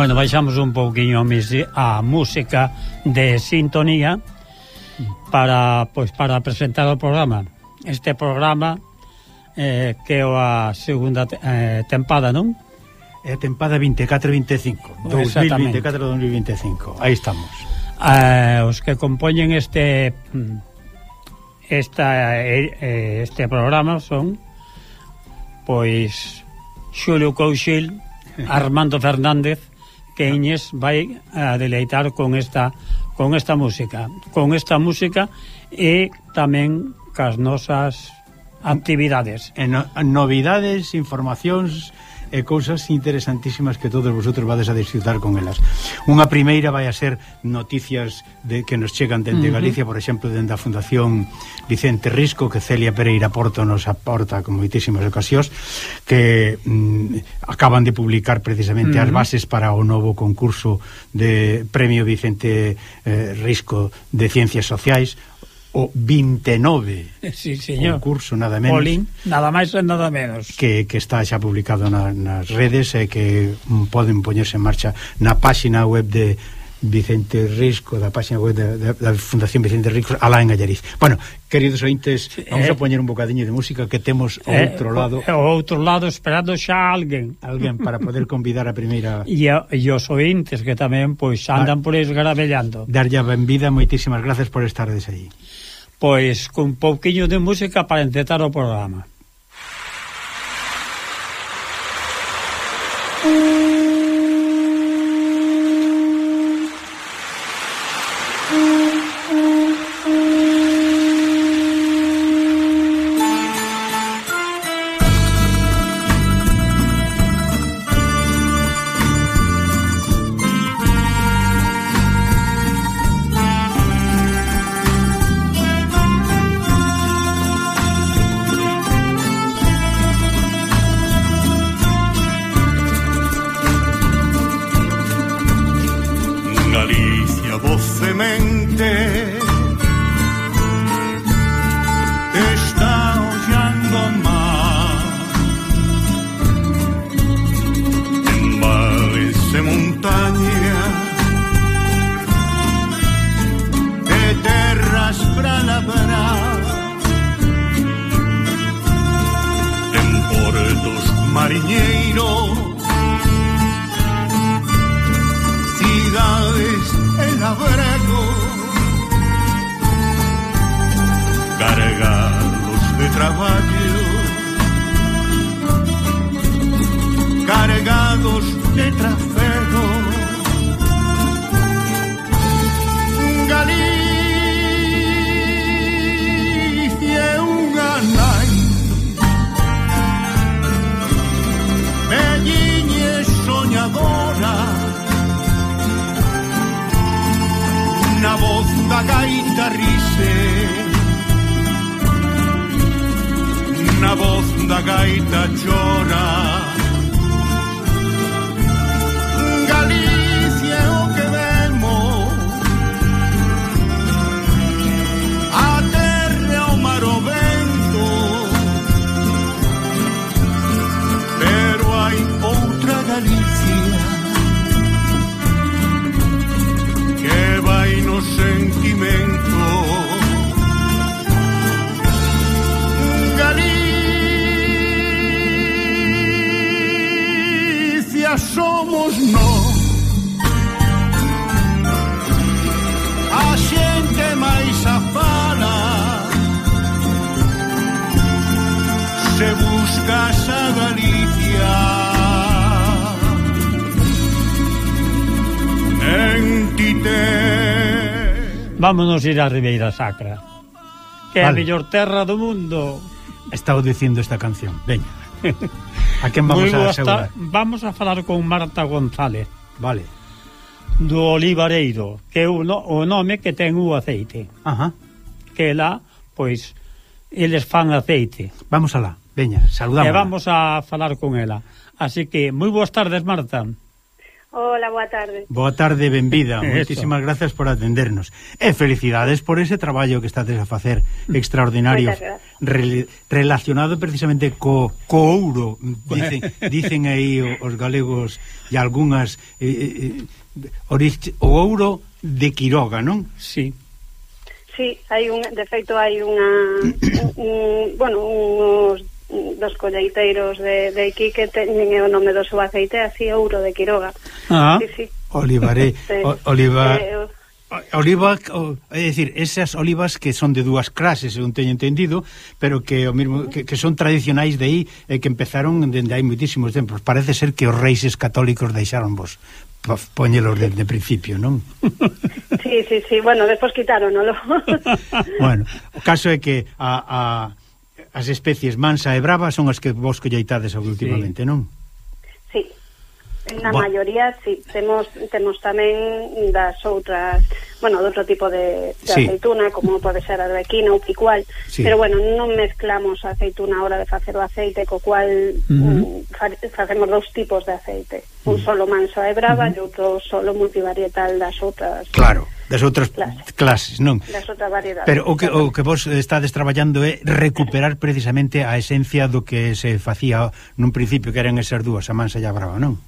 Bueno, baixamos un pouquiño a música de sintonía para pois para presentar o programa. Este programa eh, que é a segunda eh, tempada, non? É tempada 24-25, 2024-2025. Aí estamos. Eh, os que compoñen este esta eh, eh este programa son pois Xulio Couchil, Armando Fernández, que Iñes vai eh, a deleitar con esta con esta música, con esta música e tamén cas nosas actividades. E no, novidades, informacións e cousas interesantísimas que todos vosotros vades a disfrutar con elas. Unha primeira vai a ser noticias de que nos chegan dende uh -huh. Galicia, por exemplo, dende a Fundación Vicente Risco, que Celia Pereira Porto nos aporta con moitísimas ocasións, que mm, acaban de publicar precisamente uh -huh. as bases para o novo concurso de Premio Vicente eh, Risco de Ciencias Sociais, o 29 sí, señor. concurso, nada menos. Polín, nada máis e nada menos. Que, que está xa publicado na, nas redes e que mm, poden poñerse en marcha na páxina web de Vicente Risco, da páxina web da, da, da Fundación Vicente Risco, alá en Gallariz. Bueno, queridos ointes, vamos eh, a poñer un bocadiño de música que temos ao eh, outro lado. ao outro lado esperando xa alguén. Alguén para poder convidar a primeira e, e os ointes que tamén pois andan ah, por esgarabellando. Darlle a benvida, moitísimas gracias por estardes aí pois con pouquiño de música para encetar o programa. trabalho. vámonos ir a Ribeira Sacra, que vale. é a mellor terra do mundo. Estaba dicindo esta canción, veña. A quen vamos a asegurar? Vamos a falar con Marta González. Vale. Do Olivareiro, que é o, no, o nome que ten o aceite. Ajá. Que lá, pois, eles fan aceite. Vamos alá, veña, saludamos. E vamos a falar con ela. Así que, moi boas tardes, Marta. Hola, boa tarde. Boa tarde, benvida. Moitísimas grazas por atendernos. E felicidades por ese traballo que estades a facer mm. extraordinario re, relacionado precisamente co, co ouro, dicen, dicen aí os galegos e algunhas eh, eh, orix, o ouro de Quiroga, non? Sí. Sí, hai un, de feito hai unha un, un, bueno, uns dos colleiteiros de, de aquí que teñen o nome do seu aceite así ouro de Quiroga. Ah, sí, sí. olivaré, sí. O, oliva... Eh, Oliva, o, é dicir, esas olivas que son de dúas clases, según teño entendido, pero que o mismo que, que son tradicionais de aí e que empezaron dende hai moitísimos tempos. Parece ser que os reis católicos deixaron vos poñelos desde principio, non? Sí, sí, sí, bueno, despois quitaron, non? bueno, o caso é que a, a As especies mansa e brava son as que vos colleitades últimamente, sí. non? Sí. Na Va. maioría, sí. Temos, temos tamén das outras, bueno, de outro tipo de, de sí. aceituna, como pode ser a arbequina ou picual, sí. pero bueno, non mezclamos a aceituna a hora de facer o aceite, co cual uh -huh. fa, facemos dous tipos de aceite. Uh -huh. Un mm. solo manso e brava uh -huh. e outro solo multivarietal das outras. Claro das outras clases, clases non? Das outras variedades. Pero o que, o que vos estades traballando é recuperar precisamente a esencia do que se facía nun principio, que eran esas dúas, a mansa e a brava, non?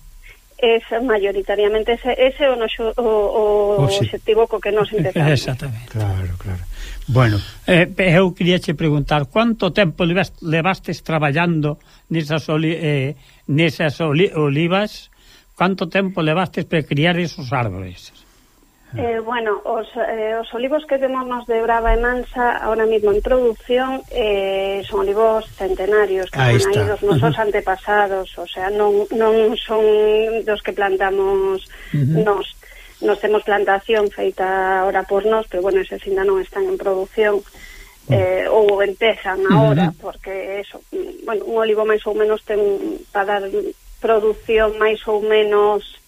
Es, mayoritariamente ese, ese o, noxo, o, o oh, sí. objetivo co que nos empezamos. Exactamente. Claro, claro. Bueno, eh, eu quería che preguntar quanto tempo levastes traballando nesas, oli, eh, nesas oli, olivas? Quanto tempo levastes para criar esos árboles? Eh, bueno, os, eh, os olivos que temos nos de Brava e Mansa ahora mismo en produción eh, son olivos centenarios que Ahí son aí dos nosos uh -huh. antepasados o sea, non, non son dos que plantamos uh -huh. nos nos temos plantación feita ahora por nós, pero bueno, ese ainda non están en produción eh, ou empezan ahora, uh -huh. porque eso, mm, bueno, un olivo máis ou menos ten para dar produción máis ou menos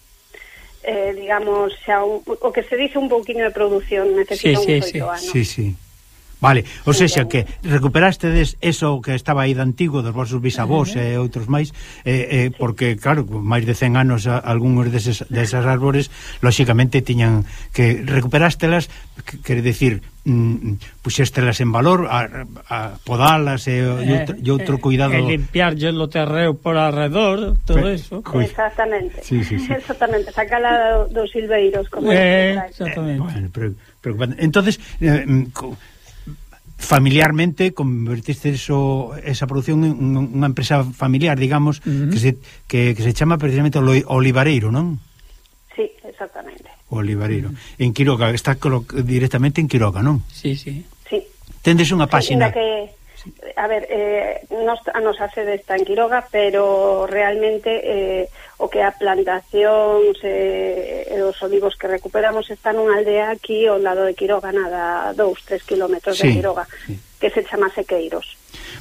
eh, digamos, xa un, o que se dice un pouquiño de produción, necesita sí, sí, uns sí, oito anos. Sí, sí. Vale, ou seja, que recuperastedes eso que estaba aí de antigo dos vosos bisavós uh -huh. e outros máis eh, eh, porque, claro, máis de 100 anos a, algúns deses, desas árbores lóxicamente tiñan que recuperástelas quere decir, mm, puxéstelas en valor a, a podalas e, outro, e outro cuidado eh, e limpiarlle o terreo por alrededor todo Pe, eso coi. exactamente sí, sí, sí. exactamente sacala dos silveiros como eh, exactamente eh, bueno, pero, pero, entonces eh, mm, co, familiarmente convertiste eso, esa produción en unha empresa familiar, digamos, uh -huh. que, se, que, que se chama precisamente Olivareiro, non? Sí, exactamente o Olivareiro. En Quiroga, está directamente en Quiroga, non? Sí, sí. sí. Tendes unha páxina. Sí, que A ver, eh, nos, a nosa sede está en Quiroga, pero realmente eh, o que a plantación eh, e os olivos que recuperamos está nunha aldea aquí ao lado de Quiroga, nada, 2, 3 kilómetros sí, de Quiroga, sí. que se chama Sequeiros.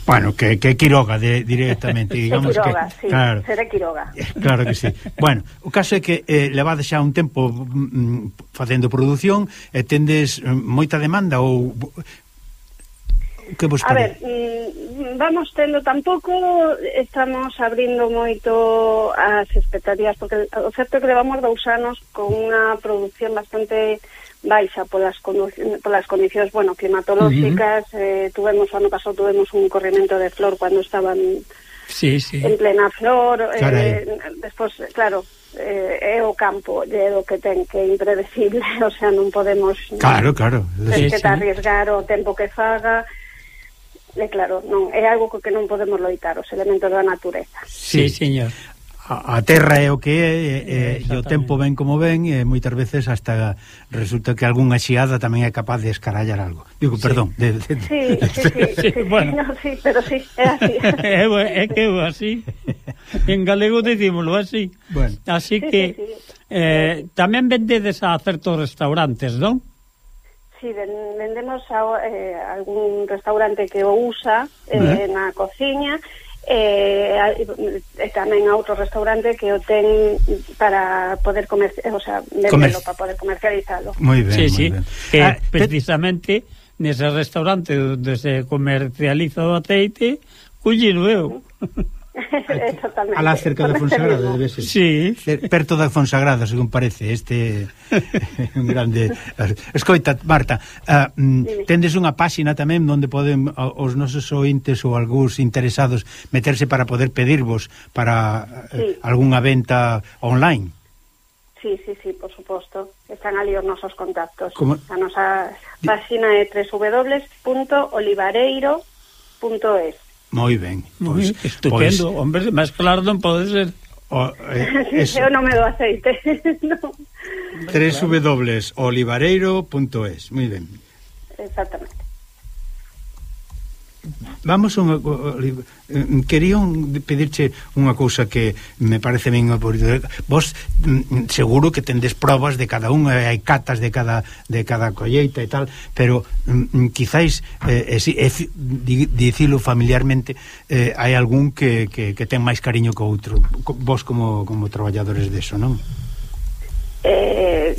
Bueno, que, que Quiroga de, directamente, digamos Quiroga, que... Sí, claro, será Quiroga. Eh, claro que sí. bueno, o caso é que eh, levades xa un tempo mm, mm facendo produción e tendes mm, moita demanda ou... Que vos A ver, mm, vamos tendo tampouco estamos abrindo moito as expectativas porque o certo é que levamos dous anos con unha produción bastante baixa polas polas condicións, bueno, climatolóxicas, uh -huh. eh, tuvemos ano pasado tuvemos un corrimento de flor cando estaban sí, sí. en plena flor, Carai. eh, despois, claro, eh, é o campo é o que ten que é impredecible, o sea, non podemos Claro, claro. Tens que sí, arriesgar o tempo que faga. E claro, non, é algo co que non podemos loitar, os elementos da natureza. Sí, sí. señor a, a terra é o que é e, e, e o tempo ven como ven e moitas veces hasta resulta que algunha xiada tamén é capaz de escarallar algo. Digo, sí. perdón. De, de, de... Sí, sí, sí, sí, bueno. no, sí, pero sí, é así. é, é que é así. En galego dicímolo así. Bueno. Así que sí, sí, sí. Eh, tamén vendedes a certos restaurantes, non? Sí, vendemos a eh, algún restaurante que o usa eh, na cociña e eh, e tamén a outro restaurante que o ten para poder comer, o sea, Comer... para poder comercializalo. Moi ben, sí, moi sí. ben. Que ah, precisamente nese restaurante onde se comercializa o aceite, cullino eu. Eh, totalmente. Alá cerca da Fonsagrada, debe ser. Sí. Perto da Fonsagrada, según parece, este un grande. Escoita, Marta, uh, Dime. tendes unha páxina tamén onde poden os nosos ointes ou algúns interesados meterse para poder pedirvos para eh, sí. algunha venta online. Sí, sí, sí, por suposto. Están ali os nosos contactos. Como... A nosa páxina é www.olivareiro.es Moi ben. Pois, Estupendo, pois, hombre, máis claro non pode ser. O, eh, eso. Eu non me do aceite. no. www.olivareiro.es Moi ben. Exactamente. Vamos unha mm, quería un, pedirche unha cousa que me parece ben vos mm, mm, seguro que tendes probas de cada unha, hai catas de cada de cada colleita e tal, pero mm, quizáis eh, eh, eh dicilo familiarmente eh, hai algún que, que, que ten máis cariño que outro. Vos como como traballadores deso, non? Eh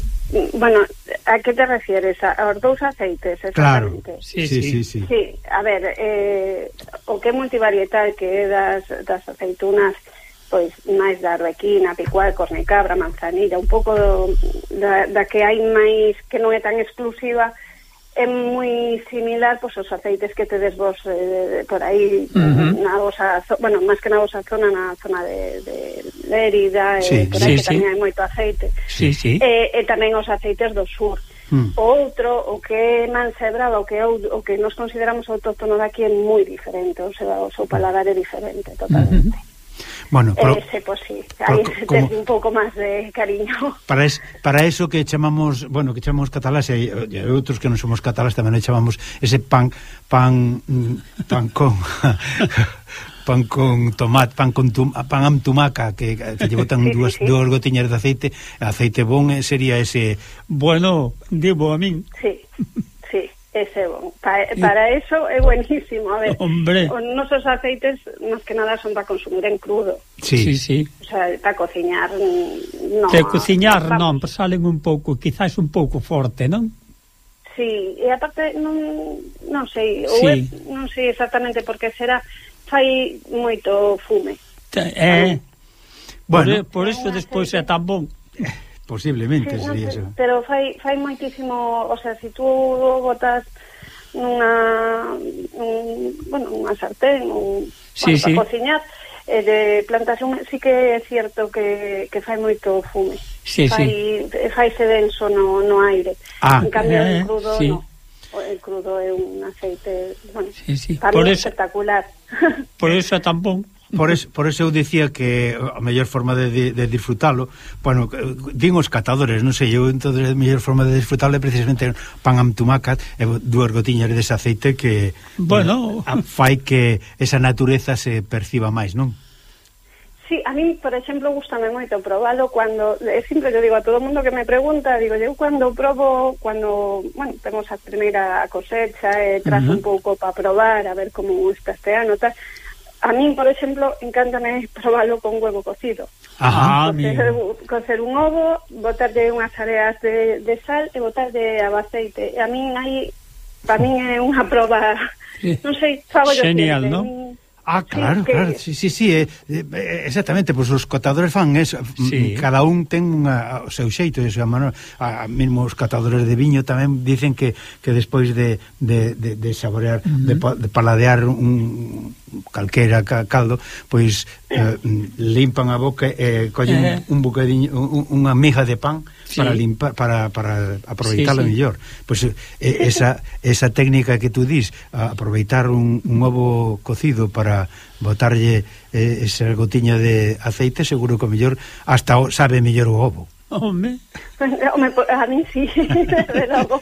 Bueno, a que te refieres? A, aos dous aceites, exactamente. Claro, sí, sí, sí. sí, sí. sí a ver, eh, o que é multivarietal que é das, das aceitunas pois máis da arbequina, picual, cornicabra, manzanilla, un pouco do, da, da que hai máis que non é tan exclusiva, é moi similar pois, os aceites que tedes vos eh, por aí uh -huh. na vosa, bueno, máis que na vosa zona na zona de, de Lérida eh, sí, e por aí sí, que sí. tamén hai moito aceite sí, sí. E, e tamén os aceites do sur mm. outro, o que é mansebrado o que, o, o que nos consideramos autóctono daqui é moi diferente o, seu, o seu paladar é diferente totalmente uh -huh. Bueno, pero, eh, ese, pues sí, ahí como, un pouco máis de cariño. Para es, para eso que chamamos, bueno, que chamamos catalás e, e outros que non somos catalás tamén le chamamos ese pan pan mm, pan con pan con tomate, pan con tum, pan am tumaca que, que lle botan sí, dúas sí, sí. dúas gotiñas de aceite, aceite bon eh, sería ese Bueno, digo a min. Sí. Sí. Ese, bon. pa, para eso é buenísimo. A ver, Hombre. os nosos aceites, máis que nada, son para consumir en crudo. Sí, sí. sí. O sea, para cociñar, mm, non. Para cociñar, vamos. non, salen un pouco, quizás un pouco forte, non? Sí, e aparte, non, non sei, sí. ou é, non sei exactamente porque será, fai moito fume. Eh, bueno, por, por eso despois é tan bon. Posiblemente sí, sería no, eso. Pero fai, fai moitísimo, o sea, si tú botas nunha un, bueno, unha sartén un, sí, bueno, sí. para cociñar eh, de plantación sí que é cierto que, que fai moito fume sí, fai, sí. faise denso no, no aire ah, en cambio eh, el crudo sí. no el crudo é un aceite bueno, sí, sí. Por eso, espectacular por eso tampón Por, es, por eso eu dicía que a mellor forma de, de disfrutalo bueno, din os catadores non sei, eu entonces a mellor forma de disfrutalo é precisamente pan am tumacas e dúas gotiñas de aceite que bueno. eh, fai que esa natureza se perciba máis, non? Sí, a mí, por exemplo, gustame moito probalo cando, é simple, eu digo a todo mundo que me pregunta, digo, eu cando probo, cando, bueno, temos a primeira cosecha, e eh, trazo uh -huh. un pouco para probar, a ver como está este ano, tal, A min, por exemplo, encántame probalo con huevo cocido. Ajá, cocer, cocer un ovo, botarlle unhas areas de, de sal e botarlle a aceite. E a min aí, para min é unha proba, non sei, fago Genial, non? Mm. Ah, claro, sí, claro, que... sí, sí, sí, eh, eh, exactamente, pois pues, os catadores fan eso, sí. cada un ten unha, o seu xeito, e a, mano, a, a mesmo os catadores de viño tamén dicen que, que despois de, de, de, de saborear, uh -huh. de, de paladear un calquera caldo, pois eh, eh, limpan a boca e eh, collen uh -huh. un bocadiño, unha miga de pan sí. para limpar para, para aproveitala sí, sí. mellor. Pois pues, eh, esa esa técnica que tú dis, aproveitar un, un ovo cocido para botarlle eh, esa gotiña de aceite, seguro que mellor hasta o, sabe mellor o ovo. Home. Home, a mí sí, logo,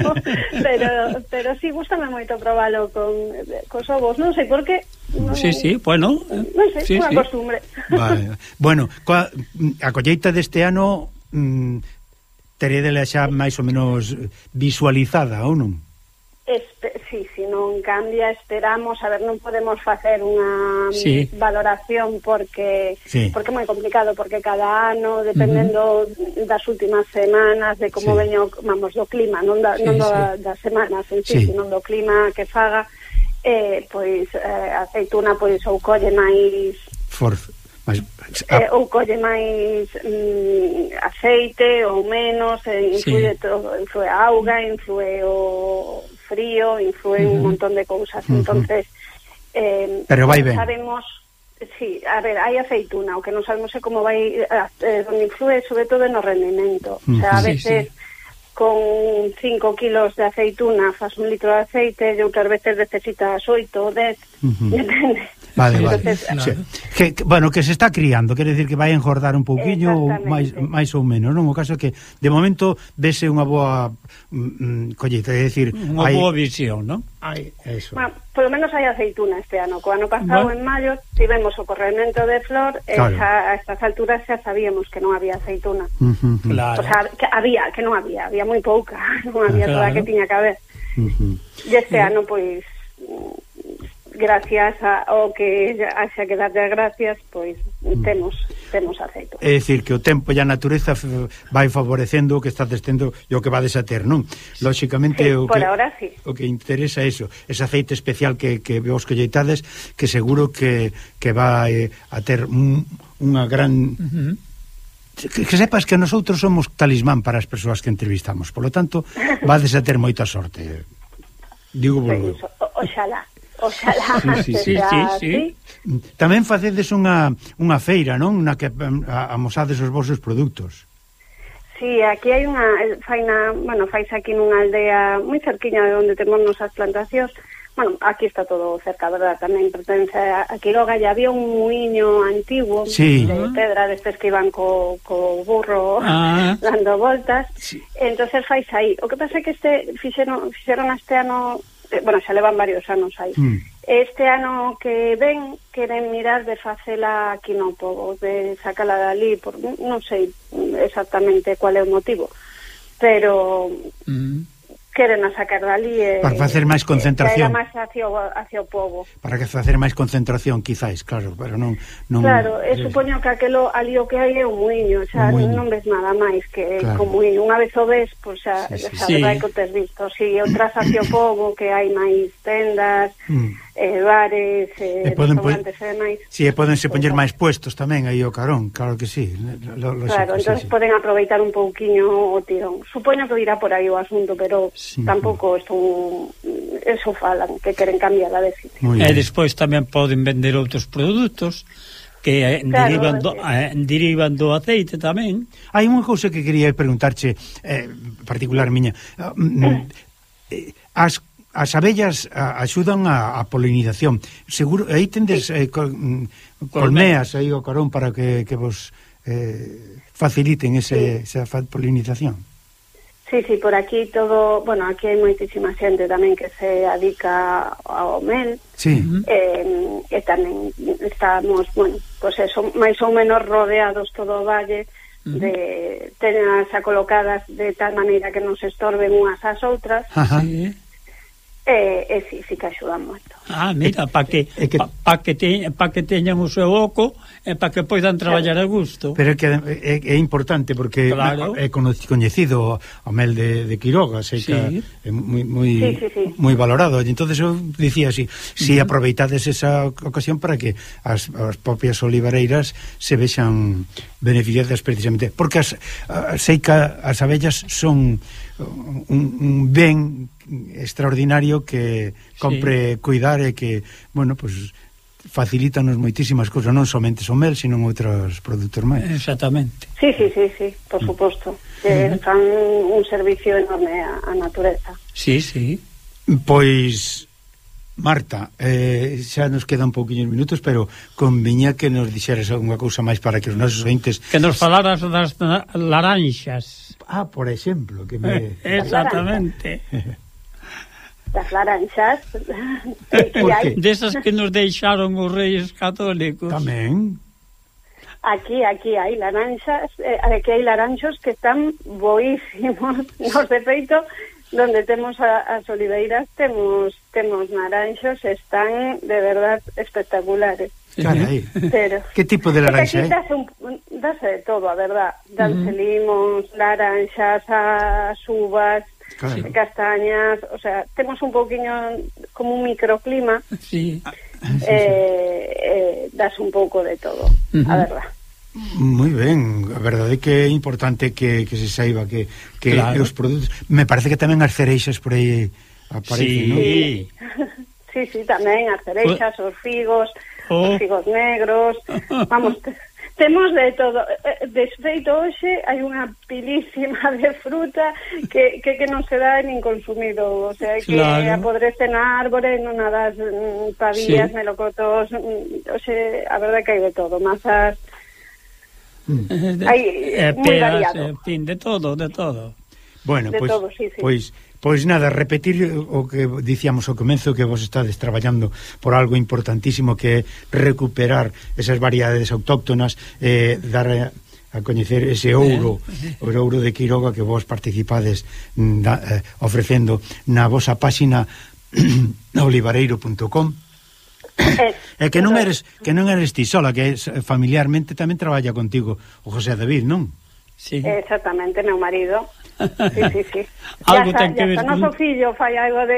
pero, pero sí, gustame moito probalo con, cos ovos, non sei por que... Non, sí, sí, bueno. Non sei, sí, unha sí. costumbre. Vale. Bueno, coa, a colleita deste ano mm, teredela xa máis ou menos visualizada, ou non? Espe sí, se non cambia esperamos, a ver, non podemos facer unha mm, sí. valoración porque sí. porque é moi complicado porque cada ano dependendo uh -huh. das últimas semanas de como sí. veño, vamos, do clima, non da, sí, non do, sí. das semanas, en sí, sí. non do clima que faga eh, pois eh, aceituna pois ou colle máis Forza. Mas, eh, a... eh, ou colle máis mm, aceite ou menos, eh, influe, sí. todo, influe a auga, influe o frío, influe uh -huh. un montón de cousas. Uh -huh. Entonces, eh, Pero vai ben. sabemos Sí, a ver, hai aceituna, o que non sabemos é como vai eh, eh donde influe sobre todo no rendimento. Uh -huh. O sea, a veces sí, sí con 5 kilos de aceituna faz un litro de aceite e outras veces necesitas 8 ou 10 depende Vale, vale. Entonces, sí. Ah. que, bueno, que se está criando, quere decir que vai engordar un pouquiño ou máis, máis ou menos, non? O caso é que de momento vese unha boa mm, mm colleita, é dicir, unha hai... boa visión, non? Hai, eso. Bueno, polo menos hai aceituna este ano. Co ano pasado bueno. en maio tivemos o corremento de flor claro. xa, a estas alturas xa sabíamos que non había aceituna. Uh -huh. claro. O sea, que había, que non había, había moi pouca, non había claro. toda que tiña que haber. Uh -huh. E este ano pois gracias a, ao que haxa que darlle gracias, pois mm. temos temos aceito. É dicir que o tempo e a natureza vai favorecendo o que está descendo e o que vades a ter, non? Lóxicamente sí, o que ahora, sí. o que interesa é iso, ese aceite especial que que vos colleitades, que seguro que que vai eh, a ter un, unha gran uh -huh que, que sepas que nosotros somos talismán para as persoas que entrevistamos. Por lo tanto, vades a ter moita sorte. Digo vos. Pois, oxalá. Oxalá. Sí, sí, sí, sí. Tamén facedes unha, unha feira, non? Na que amosades os vosos produtos. Sí, aquí hai unha eh, faina, bueno, fais aquí nunha aldea moi cerquiña de onde temos nosas plantacións. Bueno, aquí está todo cerca, verdad, tamén pertence a, a Quiroga e había un muiño antigo sí. de pedra destes que iban co, co burro ah. dando voltas. Sí. Entonces fais aí. O que pasa é que este fixeron, fixeron este ano Eh, bueno, xa levan varios anos aí. Mm. Este ano que ven queren mirar de facela aquí no povo, de sacala dali, por, non sei exactamente cual é o motivo, pero mm queren a sacar dali e, para facer máis concentración e, máis hacia, o, hacia o povo para que facer máis concentración quizáis, claro pero non, non claro, e eh, supoño que aquelo ali o que hai é un muiño xa un muiño. non ves nada máis que claro. como muiño unha vez o ves, pois xa, sí, sí. xa sí. que o tes visto si outras hacia o povo que hai máis tendas mm eh, bares, eh, e poden restaurantes eh, e demais. Si, e podense poñer máis puestos tamén aí o carón, claro que sí. Lo, lo claro, entón sí, sí. poden aproveitar un pouquiño o tirón. Supoño que irá por aí o asunto, pero sí, tampouco estou eso falan, que queren cambiar a de sitio. E despois tamén poden vender outros produtos, que eh, claro, derivan, do, eh. eh, derivan do aceite tamén. Hai unha cousa que quería preguntarche, eh, particular miña. Ah, mm, eh, as as abellas a, axudan a, a polinización. Seguro aí tendes sí. eh, col, mm, colmeas aí o carón para que, que vos eh, faciliten ese, sí. esa polinización. Sí, sí, por aquí todo, bueno, aquí hai moitísima xente tamén que se adica ao mel. Sí. Eh, e tamén estamos, bueno, pois pues eso, máis ou menos rodeados todo o valle de tenas acolocadas de tal maneira que non se estorben unhas ás outras. Ajá. Sí. E, e si, si que axuda moito. Ah, mira, para que, é que, pa, pa que, te, pa que teñan o seu oco e para que poidan traballar a gusto. Pero é que é, é importante porque claro. é coñecido o mel de, de Quiroga, sei sí. que é moi moi sí, sí, sí. moi valorado. E entonces eu dicía así, si uh -huh. aproveitades esa ocasión para que as, as propias olivareiras se vexan beneficiadas precisamente, porque as, a, sei que as abellas son un, un ben extraordinario que compre sí. cuidar e que, bueno, pues, facilítanos moitísimas cousas, non somente o mel, sino outros produtos máis. Exactamente. Sí, sí, sí, sí, por mm. suposto. Que uh -huh. fan un servicio enorme a, a natureza. Sí, sí. Pois Marta, eh, xa nos quedan pouquinhos minutos, pero conviña que nos dixeras algunha cousa máis para que os nosos ointes... Que nos falaras das laranxas. Ah, por exemplo, que me... Exactamente. da Flaranxas desas que nos deixaron os reis católicos tamén Aquí, aquí hai laranxas, eh, aquí hai laranxos que están boísimos. Nos de feito, donde temos a, as oliveiras, temos temos naranxos, están de verdad espectaculares. Carai. Pero, que tipo de laranxa, eh? Dase, un, dase de todo, a verdad. Danse uh -huh. limóns, laranxas, as uvas, claro. castañas, o sea, temos un pouquiño como un microclima. Ah, sí. Eh, eh, das un pouco de todo, uh -huh. a verdad. Moi ben, a verdade é que é importante que, que se saiba que, que claro. os produtos... Me parece que tamén as cereixas por aí aparecen, sí. non? Sí. sí, sí, tamén as cereixas, os figos, oh. os figos negros, vamos... Temos de todo. Eh, eh, de feito, hoxe hai unha pilísima de fruta que, que, que non se dá nin consumido. O sea, que claro. apodrece na árbore, non a das mm, pavillas, sí. melocotos... Mm, Oxe, a verdade que hai de todo. Mazas... Eh, hai eh, peras, en fin, de todo, de todo. Bueno, de pois, todo, sí, sí. pois Pois nada, repetir o que dicíamos ao comezo que vos estades traballando por algo importantísimo que é recuperar esas variedades autóctonas eh, dar a, a coñecer ese ouro eh. o ouro de Quiroga que vos participades mm, da, eh, ofrecendo na vosa páxina olivareiro.com e eh, eh, que non eres que non eres ti sola, que familiarmente tamén traballa contigo o José David, non? Sí. Exactamente, meu marido Sí, sí, sí. algo xa, ten que ver. Con... Noso fillo fai algo de,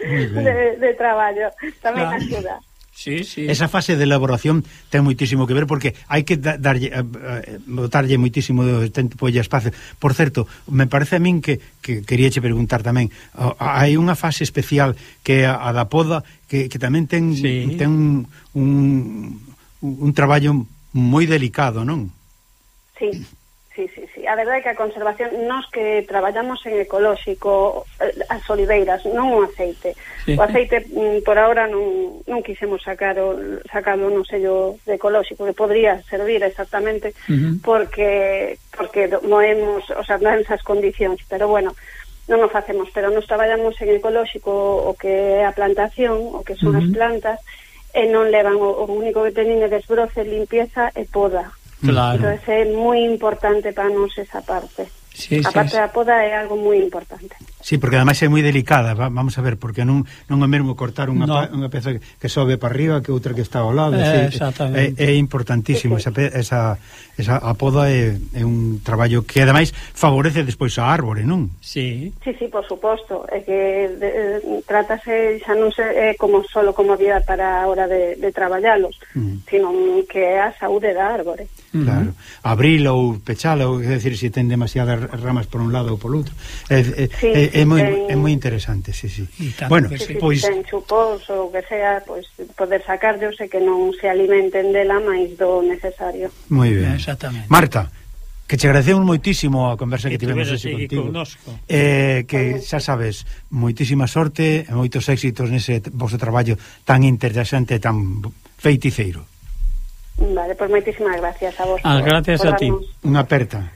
de, de traballo. Tamén claro. axuda. Sí, sí. Esa fase de elaboración ten moitísimo que ver porque hai que darlle eh, eh, botarlle moitísimo de tempo e espacio. Por certo, me parece a min que, que queríache preguntar tamén, hai unha fase especial que a, a da poda que, que tamén ten sí. ten un, un, un traballo moi delicado, non? Sí, sí, sí. sí a verdade é que a conservación, nós que traballamos en ecolóxico, eh, as oliveiras, non o aceite. Sí. O aceite mm, por ahora non, non quixemos sacar o, sacarlo no sello de ecolóxico, que podría servir exactamente, uh -huh. porque porque moemos, o sea, non esas condicións, pero bueno, non o facemos, pero nos traballamos en ecolóxico o que é a plantación, o que son uh -huh. as plantas, e non levan o, o único que teñen é desbroce, limpieza e poda. Entonces es muy importante para nosotros esa parte. Sí, a parte sí, da poda é algo moi importante. Sí, porque ademais é moi delicada, vamos a ver, porque non non é mesmo cortar unha, no. unha peza que sobe para arriba que outra que está ao lado, eh, sí, é, é importantísimo esa, esa, esa a poda é, é un traballo que ademais favorece despois a árbore, non? Sí. Sí, sí, por suposto, é que de, eh, trátase xa non se é como solo como vida para a hora de, de traballalos, mm. sino que é a saúde da árbore. Claro. Abrilo ou pechalo, é dicir, se ten demasiada ramas por un lado ou por outro. É, é, sí, é, é moi ten... é moi interesante, sí, sí. Bueno, sí, sí, pois ten chupos ou que sea, pois poder sacarlos e que non se alimenten dela máis do necesario. Moi ben, exactamente. Marta, que che agradecemos moitísimo a conversa que, que tivemos así contigo. Connosco. Eh, que xa sabes, moitísima sorte e moitos éxitos nese vosso traballo tan interesante e tan feiticeiro. Vale, pois moitísimas gracias a vos. Ah, gracias a ti. Unha aperta.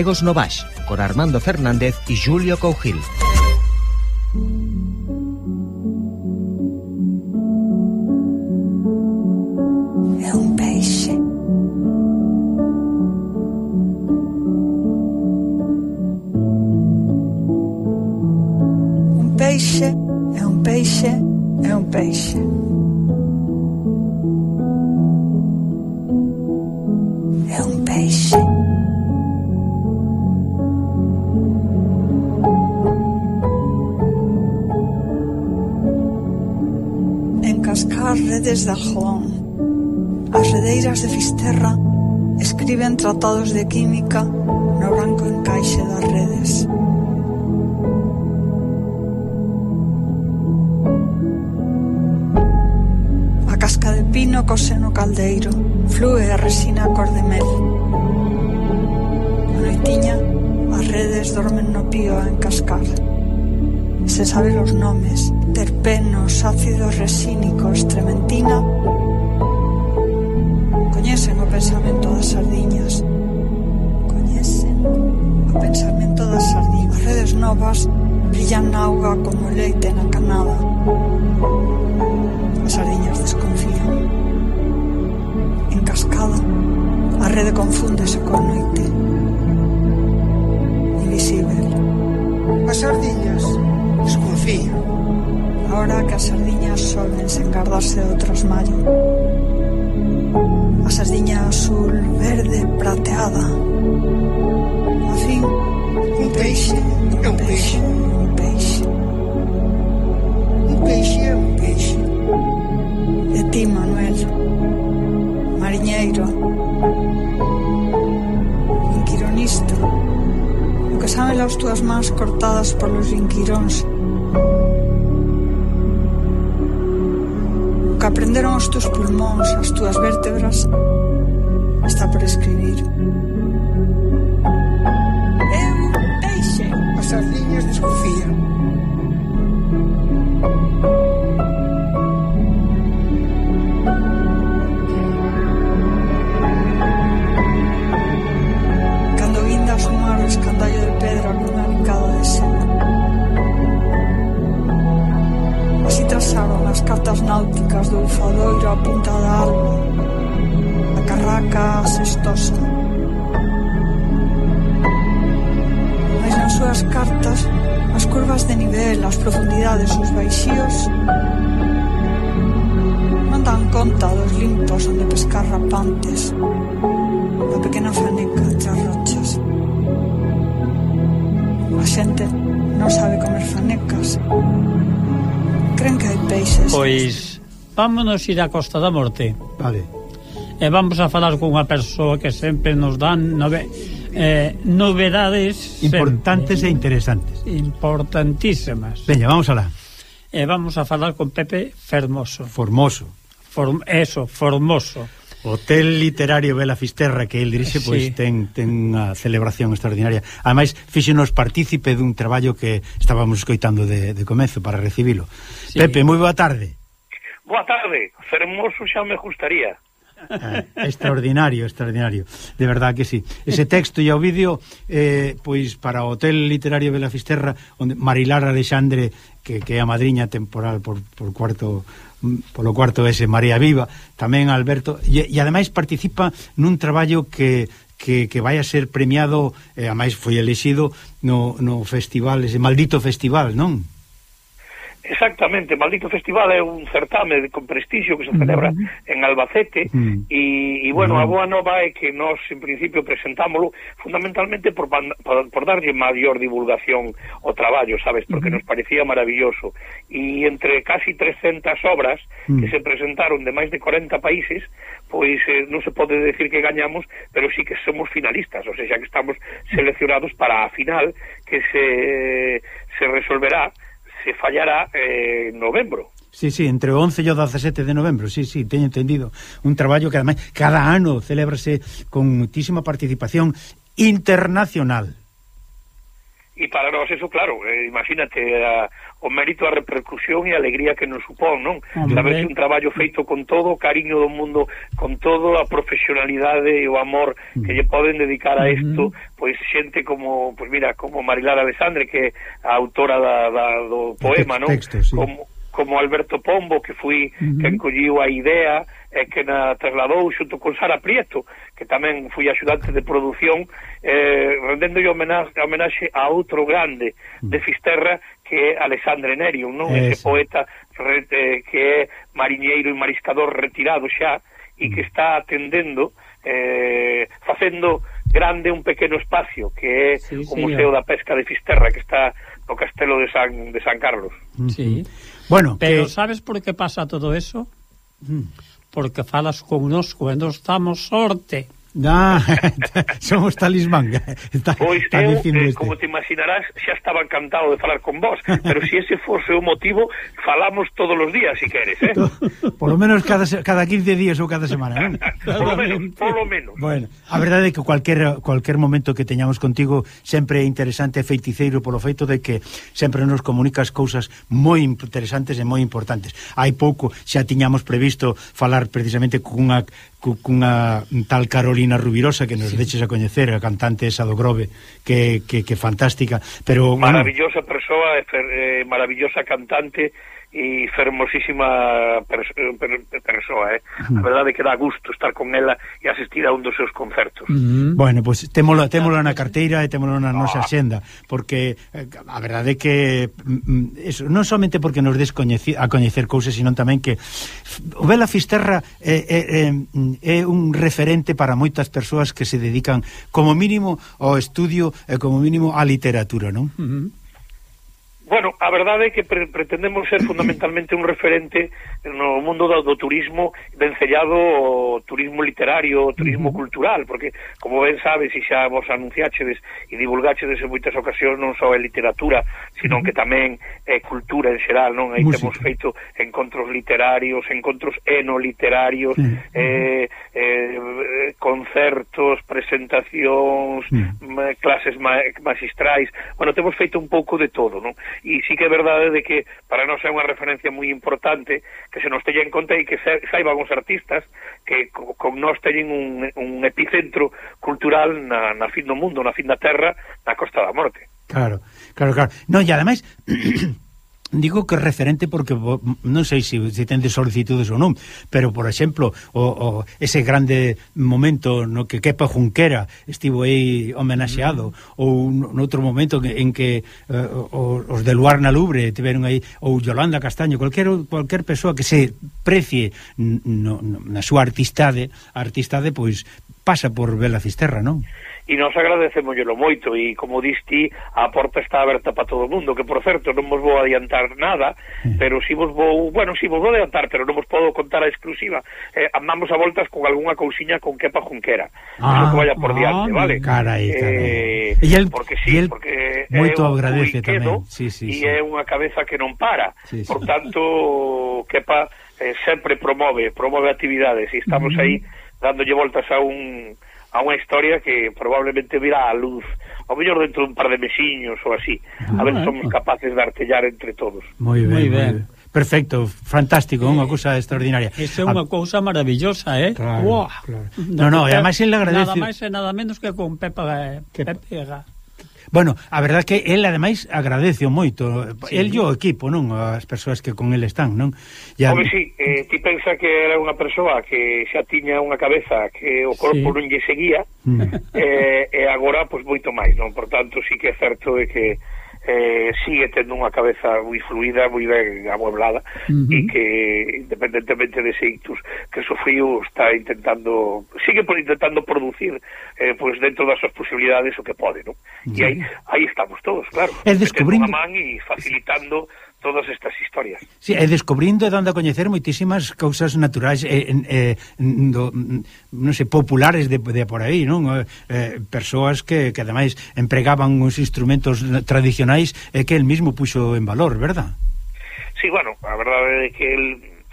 galegos no Baix, con Armando Fernández y Julio Cougil. É um peixe. Um peixe, é um peixe, é um peixe. ás redes de Arjón. As redeiras de Fisterra escriben tratados de química no branco encaixe das redes. A casca de pino cose no caldeiro, flúe a resina cor de mel. A noitiña, as redes dormen no pío a encascar. Se sabe os nomes, terpenos, ácidos resínicos, trementina. Coñecen o pensamento das sardiñas. Coñecen o pensamento das sardiñas. As redes novas brillan na auga como leite na canada. As sardiñas desconfían. En cascada a rede confúndese coa noite. Invisible. As sardiñas desconfían. Agora que as sardiñas solen sen gardarse do trasmallo. A sardiña azul, verde, prateada. A fin, un peixe é un peixe. Un peixe. Un peixe é un peixe. De ti, Manuel, mariñeiro, inquironista, o que saben as túas mans cortadas polos inquiróns, aprenderon os teus pulmóns, as túas vértebras, está por escribir. a punta da alma. A carraca asestosa. Mais nas súas cartas As curvas de nivel, as profundidades, os baixíos Non dan conta dos limpos onde pescar rapantes. Da pequena faneca entre as rochas. A xente non sabe comer fanecas. Creen que hai peixes. Pois vámonos ir á Costa da Morte. Vale. E vamos a falar con unha persoa que sempre nos dan nove, eh, novedades... Importantes sempre, e interesantes. Importantísimas. Veña, vamos alá. E vamos a falar con Pepe Fermoso. Formoso. Form, eso, Formoso. Hotel Literario Bela Fisterra que el dirixe, pois, sí. pois ten, ten unha celebración extraordinaria. Ademais, fíxenos partícipe dun traballo que estábamos escoitando de, de comezo para recibilo. Sí. Pepe, moi boa tarde. Boa tarde, fermoso xa me gustaría. Ah, extraordinario, extraordinario de verdad que sí, ese texto e o vídeo eh, pois para o Hotel Literario Bela Fisterra, onde Marilar Alexandre que, que é a madriña temporal por, por cuarto polo cuarto ese María Viva, tamén Alberto e, e ademais participa nun traballo que que, que vai a ser premiado, eh, a máis foi elexido no, no festival, ese maldito festival, non? Exactamente, Maldito Festival é un certame de, con prestixio que se celebra uh -huh. en Albacete e, uh -huh. e bueno, uh -huh. a boa nova é que nós en principio presentámoslo fundamentalmente por, por, por darlle maior divulgación ao traballo, sabes, porque uh -huh. nos parecía maravilloso e entre casi 300 obras uh -huh. que se presentaron de máis de 40 países pois eh, non se pode decir que gañamos pero sí que somos finalistas, o sea, que estamos seleccionados para a final que se, se resolverá se fallará eh, en novembro. Sí, sí, entre o 11 e o 17 de novembro, sí, sí, teño entendido. Un traballo que ademais cada ano celébrase con muitísima participación internacional. E para nós eso, claro, eh, imagínate a, o mérito a repercusión e a alegría que nos supón, non? Hombre. Saber un traballo feito con todo, o cariño do mundo con todo, a profesionalidade e o amor que lle poden dedicar a isto, pois xente como, pois mira, como Marilar Alessandre, que é a autora da, da, do poema, non? Texto, sí. Como, como Alberto Pombo, que foi uh -huh. que encolliu a idea e que na trasladou xunto con Sara Prieto, que tamén foi axudante de produción, eh, rendendo homenaxe, homenaxe a outro grande de Fisterra que é Alexandre Nerium, non? Ese, ese poeta re, eh, que é mariñeiro e mariscador retirado xa e que está atendendo eh, facendo grande un pequeno espacio que é sí, o Museo da Pesca de Fisterra que está no Castelo de San, de San Carlos. Sí. Bueno, pero que... sabes por que pasa todo eso? Porque falas connosco e nos damos sorte. Ah, somos talismán está, Pois está eu, eh, este. como te imaginarás Xa estaba encantado de falar con vos Pero se si ese fose o motivo Falamos todos os días, se si queres eh? Por lo menos cada, cada 15 días ou cada semana ¿eh? Por lo menos, por lo menos. Bueno, A verdade é que cualquier, cualquier momento que teñamos contigo Sempre é interesante e feiticeiro Polo feito de que sempre nos comunicas cousas moi interesantes e moi importantes Hai pouco xa tiñamos previsto falar precisamente cunha cunha tal Carolina Rubirosa que nos sí. deches a coñecer, a cantante esa do Grove, que, que, que fantástica, pero... Mm. Maravillosa bueno, persoa, eh, eh, maravillosa cantante, e fermosísima perso eh, persoa, eh? A verdade que dá gusto estar con ela e asistir a un dos seus concertos. Mm -hmm. Bueno, pois pues, témolo, témolo na carteira e témolo na nosa ah. xenda, porque eh, a verdade que mm, mm, eso, non somente porque nos des a coñecer cousas, sino tamén que o Bela Fisterra é, é, é, é un referente para moitas persoas que se dedican como mínimo ao estudio e como mínimo á literatura, non? Mm -hmm. Bueno, a verdade é que pre pretendemos ser fundamentalmente un referente no mundo do, do turismo vencellado o turismo literario, o turismo uh -huh. cultural, porque como ben sabes e xa vos anunciáchedes e divulgáchedes en moitas ocasións non só é literatura, sino uh -huh. que tamén é cultura en xeral, non? Aí Música. temos feito encontros literarios, encontros enoliterarios, uh -huh. eh, eh, concertos, presentacións, uh mm, eh, -huh. clases ma magistrais, bueno, temos feito un pouco de todo, non? E sí que é verdade de que para nós é unha referencia moi importante que se nos teña en conta e que saiban os artistas que con nós teñen un, un epicentro cultural na, na fin do mundo, na fin da terra, na Costa da Morte. Claro, claro, claro. No, e ademais... Digo que referente porque non sei se, se ten de solicitudes ou non, pero, por exemplo, o, o, ese grande momento no que Kepa Junquera estivo aí homenaxeado, mm. ou noutro momento en que uh, os de Luar na Lubre tiveron aí, ou Yolanda Castaño, cualquier, cualquier persoa que se precie no, no, na súa artistade, artistade, pois pasa por Vela Fisterra, non? E nos agradecemollelo moito e como diste, a porta está aberta para todo o mundo, que por certo non vos vou adiantar nada, sí. pero si vos vou, bueno, si vos vou adiantar, pero non vos podo contar a exclusiva. Eh, andamos a voltas con algunha cousiña con Kepa junquera. Ah, que vaya por ah, diante, vale? Carai, eh, carai. Eh, e el, porque sí, el, porque moito eh, agradece tamén. Sí, sí, e sí. é unha cabeza que non para. Sí, sí. Por tanto, Kepa eh, sempre promove, promove actividades e estamos mm. aí dándolle voltas a un a unha historia que probablemente virá á luz ao mellor dentro dun par de mesiños ou así, a ver se ah, somos capaces de artellar entre todos. Moi ben, moi ben. Ben. Perfecto, fantástico, unha cousa extraordinaria. Esa é unha ah. cousa maravillosa, eh? Claro, wow. claro. No, no, e ademais ele agradece... Nada máis e nada menos que con Pepa, eh, que... Pepe Bueno, a verdad que él ademais agradece moito, sí. el e o equipo, non? As persoas que con el están, non? Ya... Home, sí, eh, ti pensa que era unha persoa que xa tiña unha cabeza que o corpo sí. non lle seguía, mm. eh, e agora, pois, moito máis, non? Por tanto, sí que é certo de que eh, sigue tendo unha cabeza moi fluida, moi ben amueblada uh -huh. e que independentemente de ese ictus que sufriu está intentando, sigue por intentando producir eh, pues dentro das súas posibilidades o que pode, non? Uh -huh. E aí, aí estamos todos, claro. El descubrindo... Unha man e facilitando todas estas historias. Sí, e descubrindo e dando a coñecer moitísimas cousas naturais eh, e, e, eh, do, mm, non sei, populares de, de por aí, non? Eh, eh, persoas que, que ademais empregaban uns instrumentos tradicionais e que el mismo puxo en valor, verdad? Sí, bueno, a verdade é que el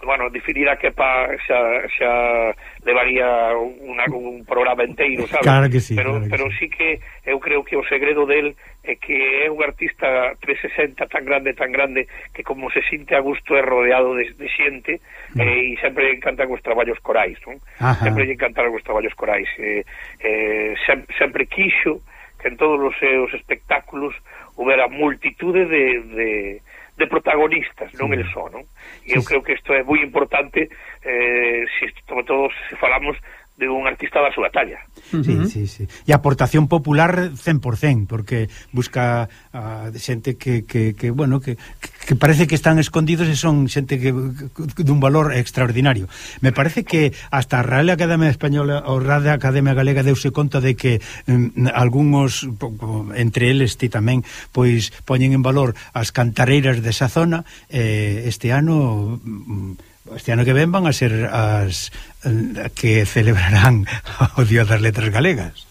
bueno, definirá que pa xa, xa levaría una, un programa inteiro, sabes? Claro que sí. Pero, claro que pero sí. que eu creo que o segredo del é que é un artista 360 tan grande, tan grande, que como se sinte a gusto é rodeado de, de xente mm. eh, e sempre encantan os traballos corais, non? Ajá. Sempre lle encantaron os traballos corais. Eh, eh, sem, sempre quixo que en todos os seus espectáculos houbera multitude de, de de protagonistas, non el só, non? E eu creo que isto é moi importante eh, se, sobre todo se falamos de un artista da súa talla. Uh -huh. Sí, sí, sí. E aportación popular 100%, porque busca a uh, xente que, que, que bueno, que, que parece que están escondidos e son xente que, que dun valor extraordinario. Me parece que hasta a Real Academia Española ou Real Academia Galega deuse conta de que um, algúns entre eles ti tamén, pois poñen en valor as cantareiras desa zona eh, este ano um, este ano que ven van a ser as eh, que celebrarán o Día das Letras Galegas.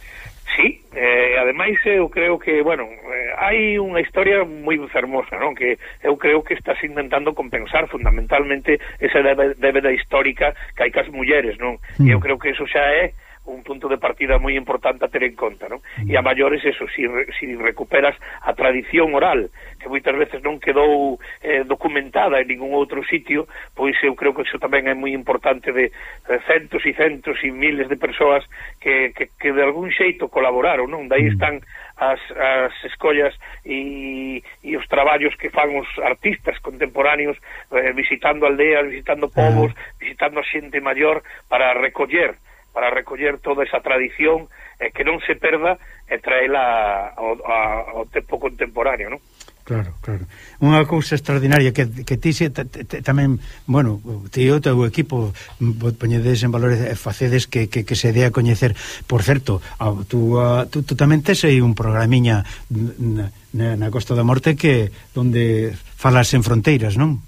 Sí, eh, ademais eu creo que, bueno, eh, hai unha historia moi fermosa, non? Que eu creo que estás intentando compensar fundamentalmente esa débeda histórica que hai cas mulleres, non? Mm. E eu hmm. creo que eso xa é un punto de partida moi importante a ter en conta, non? E a maiores, eso, si, si recuperas a tradición oral, que moitas veces non quedou eh, documentada en ningún outro sitio, pois eu creo que iso tamén é moi importante de, de centos e centos e miles de persoas que, que, que de algún xeito colaboraron, non? Daí están as, as escollas e, e os traballos que fan os artistas contemporáneos eh, visitando aldeas, visitando povos, ah. visitando a xente maior para recoller para recoller toda esa tradición e que non se perda e traela ao, ao tempo contemporáneo, non? Claro, claro. Unha cousa extraordinaria que, que ti se, t, t, tamén, bueno, ti e o teu equipo poñedes en valores e facedes que, que, que se dé a coñecer. Por certo, a, tú, a, tú, tú tamén tes aí un programiña na, na Costa da Morte que onde falas en fronteiras, non?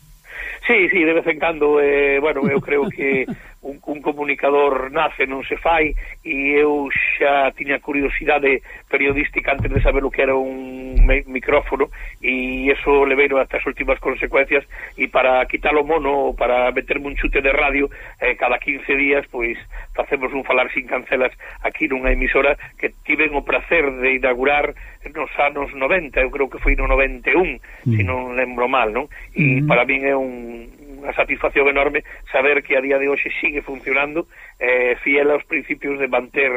Sí, sí, de vez en cando, eh, bueno, eu creo que un, un comunicador nace, non se fai e eu xa tiña curiosidade periodística antes de saber o que era un micrófono e eso leveiro hasta as últimas consecuencias e para quitar o mono para meterme un chute de radio eh, cada 15 días pois facemos un falar sin cancelas aquí nunha emisora que tiven o placer de inaugurar nos anos 90, eu creo que foi no 91 mm. se non lembro mal, non? e mm. para min é un unha satisfacción enorme saber que a día de hoxe sigue funcionando eh, fiel aos principios de manter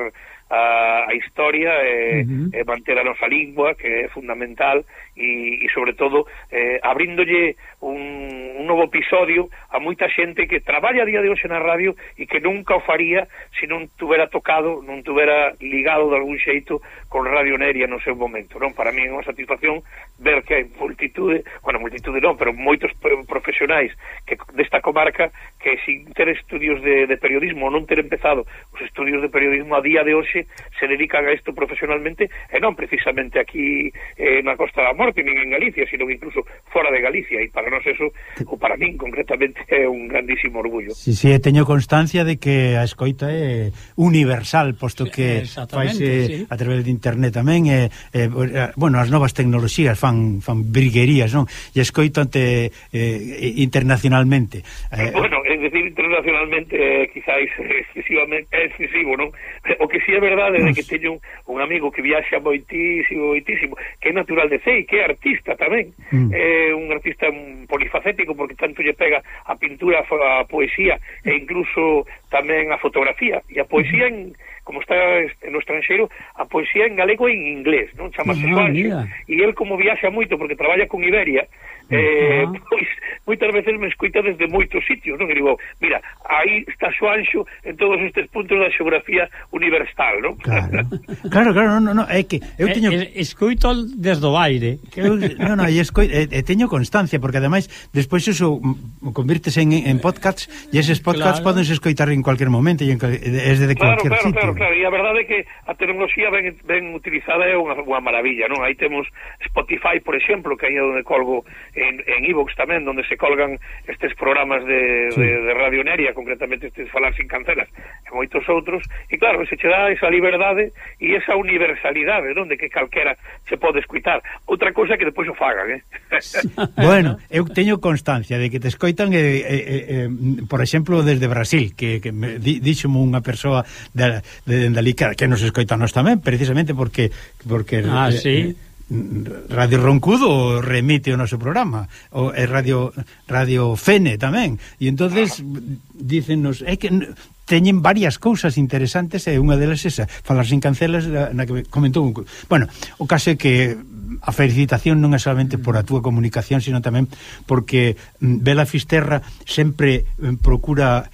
a, a historia e, eh, uh -huh. e eh, manter a nosa lingua que é fundamental e, e sobre todo eh, abrindolle un, un novo episodio a moita xente que traballa a día de hoxe na radio e que nunca o faría se non tuvera tocado, non tuvera ligado de algún xeito con Radio Neria no seu momento, non? Para mí é unha satisfacción ver que hai multitude, bueno, multitude non, pero moitos profesionais que desta comarca que sin ter estudios de, de periodismo non ter empezado os estudios de periodismo a día de hoxe se dedican a isto profesionalmente e non precisamente aquí eh, na Costa da forte nin en Galicia, sino incluso fora de Galicia e para nós eso, ou para min concretamente é un grandísimo orgullo. Si, sí, sí, teño constancia de que a escoita é universal, posto que faise sí. a través de internet tamén e, e bueno, as novas tecnoloxías fan fan briguerías, non? E escoito ante eh, internacionalmente. Eh, bueno, é decir internacionalmente eh, quizáis excesivamente excesivo, non? O que si sí é verdade é que teño un, un amigo que viaxa moitísimo, moitísimo, que é natural de Cei, que é artista tamén, mm. é un artista polifacético porque tanto lle pega a pintura, a poesía e incluso tamén a fotografía e a poesía en, como está no estranxeiro, a poesía en galego e en inglés, non? Chamase ah, Juanxo. E el como viaxa moito porque traballa con Iberia, Eh, uh -huh. pois, moitas veces me escuita desde moitos sitios, non? E digo, mira, aí está Xuanxo en todos estes puntos da xeografía universal, non? Claro, claro, claro non, non, é que eu eh, teño... Eh, e, escoito desde o aire. Que eu, non, non, e, escoito, e, eh, e teño constancia, porque ademais, despois iso convirtes en, en podcasts, e eses podcasts claro. podense escoitar en cualquier momento, e en, desde de claro, cualquier claro, sitio. Claro, claro, e a verdade é que a tecnoloxía ben, ben utilizada é unha, unha maravilla, non? Aí temos Spotify, por exemplo, que aí é onde colgo en, en iVox tamén, donde se colgan estes programas de, sí. de, de Radio Neria, concretamente estes Falar sin cancelas, e moitos outros, e claro, se che dá esa liberdade e esa universalidade, non? De que calquera se pode escuitar. Outra cousa que depois o fagan, eh? bueno, eu teño constancia de que te escoitan, eh, eh, eh, por exemplo, desde Brasil, que, que me di, unha persoa de, de, de, de, que nos escoitanos tamén, precisamente porque... porque ah, eh, sí? Eh, Radio Roncudo remite o noso programa, o é Radio Radio Fene tamén. E entonces dícennos, é que teñen varias cousas interesantes e unha delas esa, falar sin cancelas na que comentou. Bueno, o caso é que a felicitación non é solamente por a túa comunicación, sino tamén porque mm, Bela Fisterra sempre mm, procura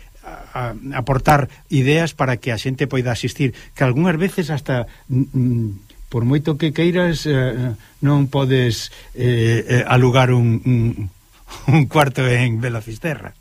aportar ideas para que a xente poida asistir, que algunhas veces hasta mm, mm por moito que queiras eh, non podes eh, eh alugar un, un, un cuarto en Bela Fisterra.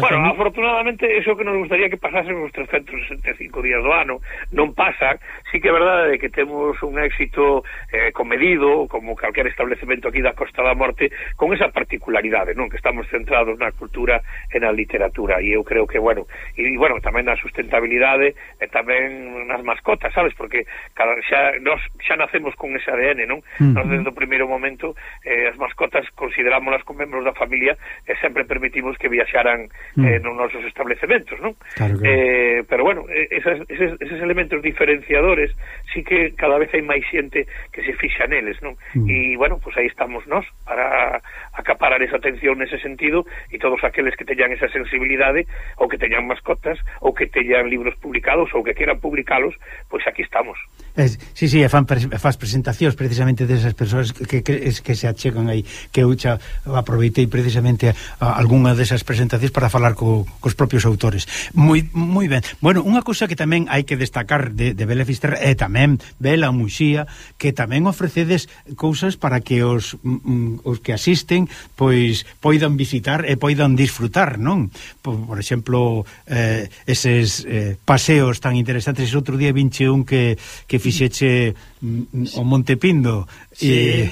Bueno, afortunadamente, eso que nos gustaría que pasasen os 365 días do ano non pasa, sí que é verdade que temos un éxito eh, comedido, como calquer establecemento aquí da Costa da Morte, con esa particularidade, non? Que estamos centrados na cultura e na literatura, e eu creo que, bueno, e, bueno, tamén na sustentabilidade e tamén nas mascotas, sabes? Porque cada, xa, nos, xa nacemos con ese ADN, non? Mm. Nos desde o primeiro momento, eh, as mascotas considerámolas como membros da familia e sempre permitimos que viaxar practicaran mm. eh, nos nosos establecementos, non? Claro, claro. Eh, pero bueno, esas, eses, eses elementos diferenciadores sí que cada vez hai máis xente que se fixa neles, non? Mm. E bueno, pois pues aí estamos nós para acaparar esa atención nese sentido e todos aqueles que teñan esa sensibilidade ou que teñan mascotas ou que teñan libros publicados ou que queran publicalos, pois pues aquí estamos. Es, sí, sí, fan pre faz presentacións precisamente desas persoas que, que, que, que se achegan aí que eu xa aproveitei precisamente a, a algunha desas presentacións documentacións para falar co, cos propios autores. Moi moi ben. Bueno, unha cousa que tamén hai que destacar de, de Bela Fisterra é tamén Bela Muxía, que tamén ofrecedes cousas para que os, mm, mm os que asisten pois poidan visitar e poidan disfrutar, non? Por, por exemplo, eh, eses eh, paseos tan interesantes. Ese outro día vinche un que, que fixeche mm, mm o Monte Pindo. Sí. E...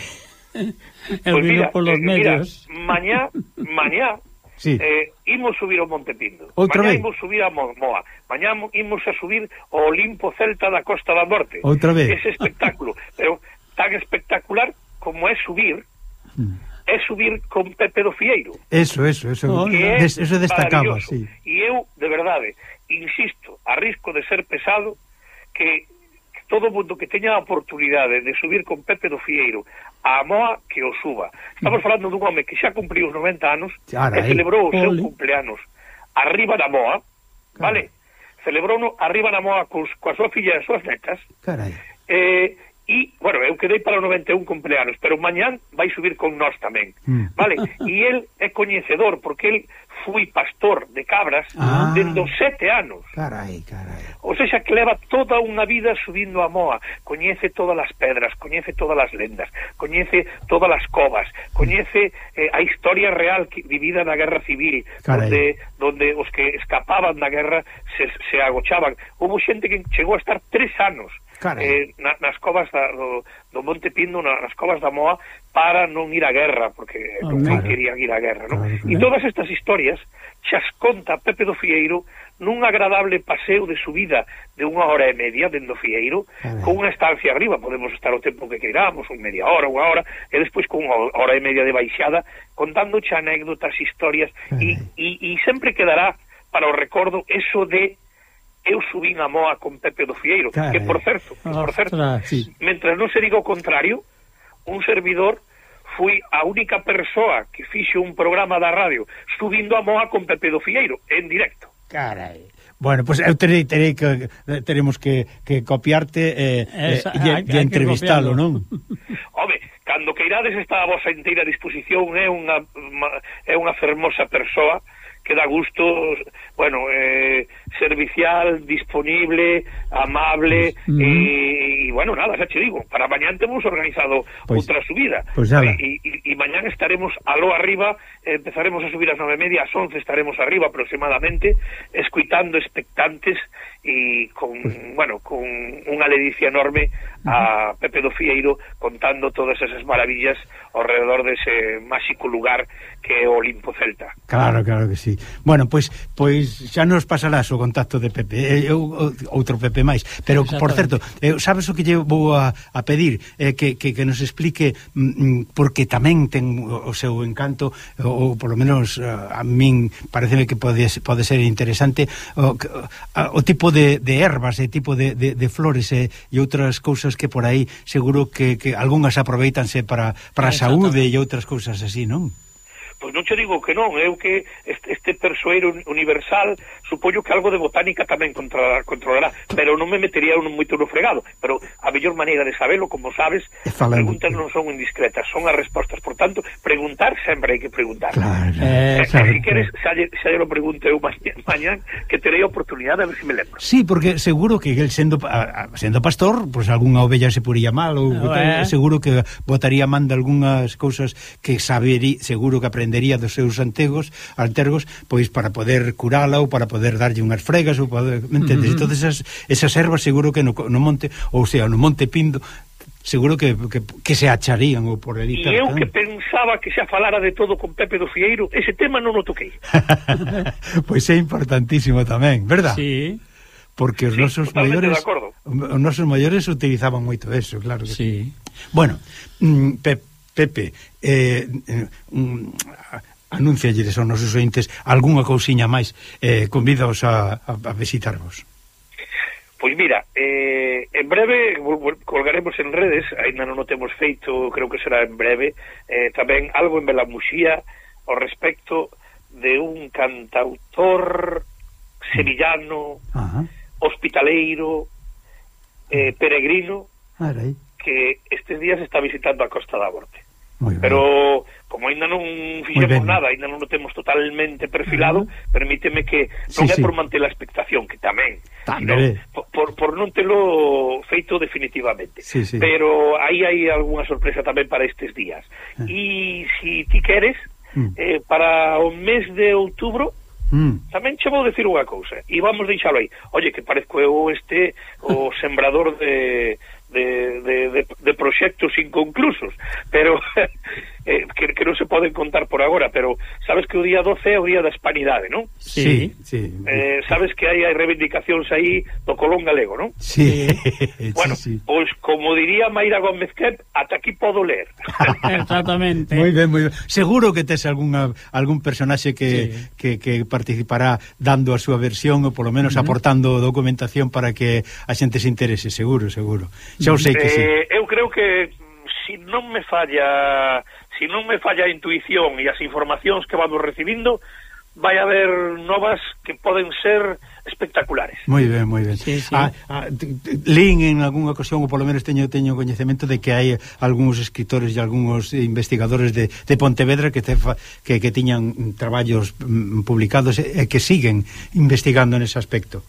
Eu pues mira, polos eh, mira, medios. Mañá, mañá sí. eh, imos subir ao Monte Pindo. Outra Mañá vez. imos subir a Moa. Mañá imos a subir ao Olimpo Celta da Costa da Morte. Outra vez. Ese espectáculo, pero tan espectacular como é subir, hmm. é subir con Pepe do Fieiro. Eso, eso, eso. oh, que es eso destacaba, sí. E eu, de verdade, insisto, arrisco de ser pesado que todo mundo que teña a oportunidade de subir con Pepe do Fieiro a Amoa que o suba. Estamos mm. falando dun home que xa cumpriu os 90 anos Carai, e eh, celebrou o seu ole. cumpleanos arriba da Moa, Carai. vale? Celebrouno arriba da Moa cos, coa súa filla e as súas netas. Carai. Eh, e, bueno, eu quedei para o 91 cumpleanos, pero mañán vai subir con nós tamén, mm. vale? E el é coñecedor, porque el fui pastor de cabras ah. dendo sete anos. Carai, carai. Ou seja, que leva toda unha vida subindo a moa, coñece todas as pedras, coñece todas as lendas, coñece todas as covas, coñece eh, a historia real que, vivida na Guerra Civil, carai. onde, donde os que escapaban da guerra se, se agochaban. Houve xente que chegou a estar tres anos Cara. eh, na, nas covas da, do, do Monte Pindo, nas covas da Moa, para non ir á guerra, porque oh, non claro. querían ir á guerra. Non? Claro, claro. E todas estas historias xas conta Pepe do Fieiro nun agradable paseo de subida de unha hora e media dentro do Fieiro, claro. con unha estancia arriba, podemos estar o tempo que queiramos, un media hora, unha hora, e despois con unha hora e media de baixada, contándoche anécdotas, historias, e, e, e sempre quedará para o recordo eso de eu subín a moa con Pepe do Fieiro, Carai. que por eh, certo, que por certo, Ostras, sí. mentre non se diga o contrario, un servidor fui a única persoa que fixe un programa da radio subindo a moa con Pepe do Fieiro, en directo. Carai. Bueno, pois pues eu terei, terei que, eh, teremos que, que copiarte eh, eh Esa, eh, e, e entrevistalo, non? Home, cando que irades está a vosa inteira disposición é unha, é unha fermosa persoa que da gusto, bueno, eh, servicial, disponible, amable mm. e, e, bueno, nada, xa che digo, para mañán temos organizado pois, outra subida. Pois nada. E, e, e mañán estaremos aló arriba, empezaremos a subir ás nove media, ás once estaremos arriba aproximadamente, escuitando expectantes e con, pues, bueno, con unha ledicia enorme a Pepe do Fieiro contando todas esas maravillas ao redor dese máxico lugar que é o Olimpo Celta. Claro, claro que sí. Bueno, pois pois xa nos pasarás o contacto de Pepe, eh, eu outro Pepe máis, pero por certo, eh, sabes o que lle vou a, a pedir eh, que, que, que nos explique mm, mm porque tamén ten o seu encanto ou polo menos eh, a min pareceme que pode, pode ser interesante o, a, o tipo de, de ervas, e tipo de, de, de flores e, e outras cousas cousas que por aí seguro que, que algunhas aproveitanse para, para a saúde e outras cousas así, non? Pois non che digo que non, eu que este, este persoeiro universal supoño que algo de botánica tamén controlará, controlará pero non me metería un, moito no fregado, pero a mellor maneira de sabelo, como sabes, as preguntas non son indiscretas, son as respostas, por tanto, preguntar sempre hai que preguntar. Claro, eh, eh, eh claro. Si queres, xa, xa lo pregunto eu mañá, que terei oportunidade a ver se si me lembro. Sí, porque seguro que el sendo, a, a, sendo pastor, pois pues, algunha ovella se poría mal, ou, no, eh. seguro que botaría man de algunhas cousas que saberí, seguro que aprende dependería dos seus antegos, altergos, pois para poder curala ou para poder darlle unhas fregas ou poder, me entendes? Uh -huh. Todas esas, esas ervas seguro que no, no monte, ou sea, no monte Pindo seguro que, que, que se acharían ou por ali. E eu que pensaba que xa falara de todo con Pepe do Fieiro, ese tema non o toquei. pois é importantísimo tamén, verdad? Sí. Porque os sí, nosos maiores os nosos maiores utilizaban moito eso, claro que sí. sí. Bueno, mm, Pepe Pepe, eh, eh, um, anuncialles aos nosos ointes algunha cousiña máis, eh, convidaos a, a, a visitarvos. Pois mira, eh, en breve colgaremos en redes, ainda non o temos feito, creo que será en breve, eh, tamén algo en Belamuxía ao respecto de un cantautor sevillano, uh -huh. hospitaleiro, eh, peregrino, Arai que estes días está visitando a Costa da Morte. Pero como ainda non fixemos nada, ainda non o temos totalmente perfilado, uh -huh. permíteme que non sí, é sí. por manter a expectación, que tamén, tamén sino, por, por non telo feito definitivamente. Sí, sí. Pero aí hai algunha sorpresa tamén para estes días. Uh. E se si ti queres, uh -huh. eh, para o mes de outubro, Mm. Tamén che vou decir unha cousa E vamos deixalo aí Oye, que parezco eu este O sembrador de de, de, de, de proxectos inconclusos pero eh, que, que non se poden contar por agora, pero sabes que o día 12 é o día da hispanidade, non? Sí, sí. Eh, sabes que hai, hai reivindicacións aí do colón galego, non? Sí. Bueno, sí, sí. pois como diría Mayra Gómez Kep, ata aquí podo ler. Exactamente. moi ben, moi ben. Seguro que tes algunha, algún personaxe que, sí. que, que participará dando a súa versión ou polo menos uh -huh. aportando documentación para que a xente se interese, seguro, seguro. Xa o sei que sí. Eh, eu creo que mm, si non me falla si non me falla a intuición e as informacións que vamos recibindo, vai haber novas que poden ser espectaculares. Moi ben, moi ben. Sí, sí. Ah, ah, a, a, lín en algunha ocasión, ou polo menos teño teño coñecemento de que hai algúns escritores e algúns investigadores de, de Pontevedra que te, que, que tiñan traballos mm, publicados e, e que siguen investigando nese aspecto.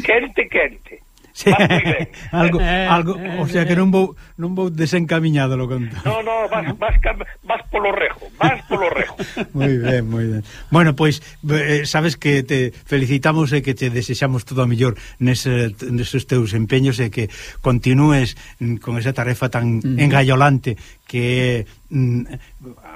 Quente, quente. Sí. Vas moi ben. algo, eh, algo, eh, o sea que non vou non vou desencamiñado lo conto. No, no, vas, no? vas, vas polo rejo, vas polo rejo. moi ben, moi ben. Bueno, pois pues, eh, sabes que te felicitamos e que te desexamos todo a mellor nese, neses teus empeños e que continúes mm, con esa tarefa tan mm. engallolante que é mm,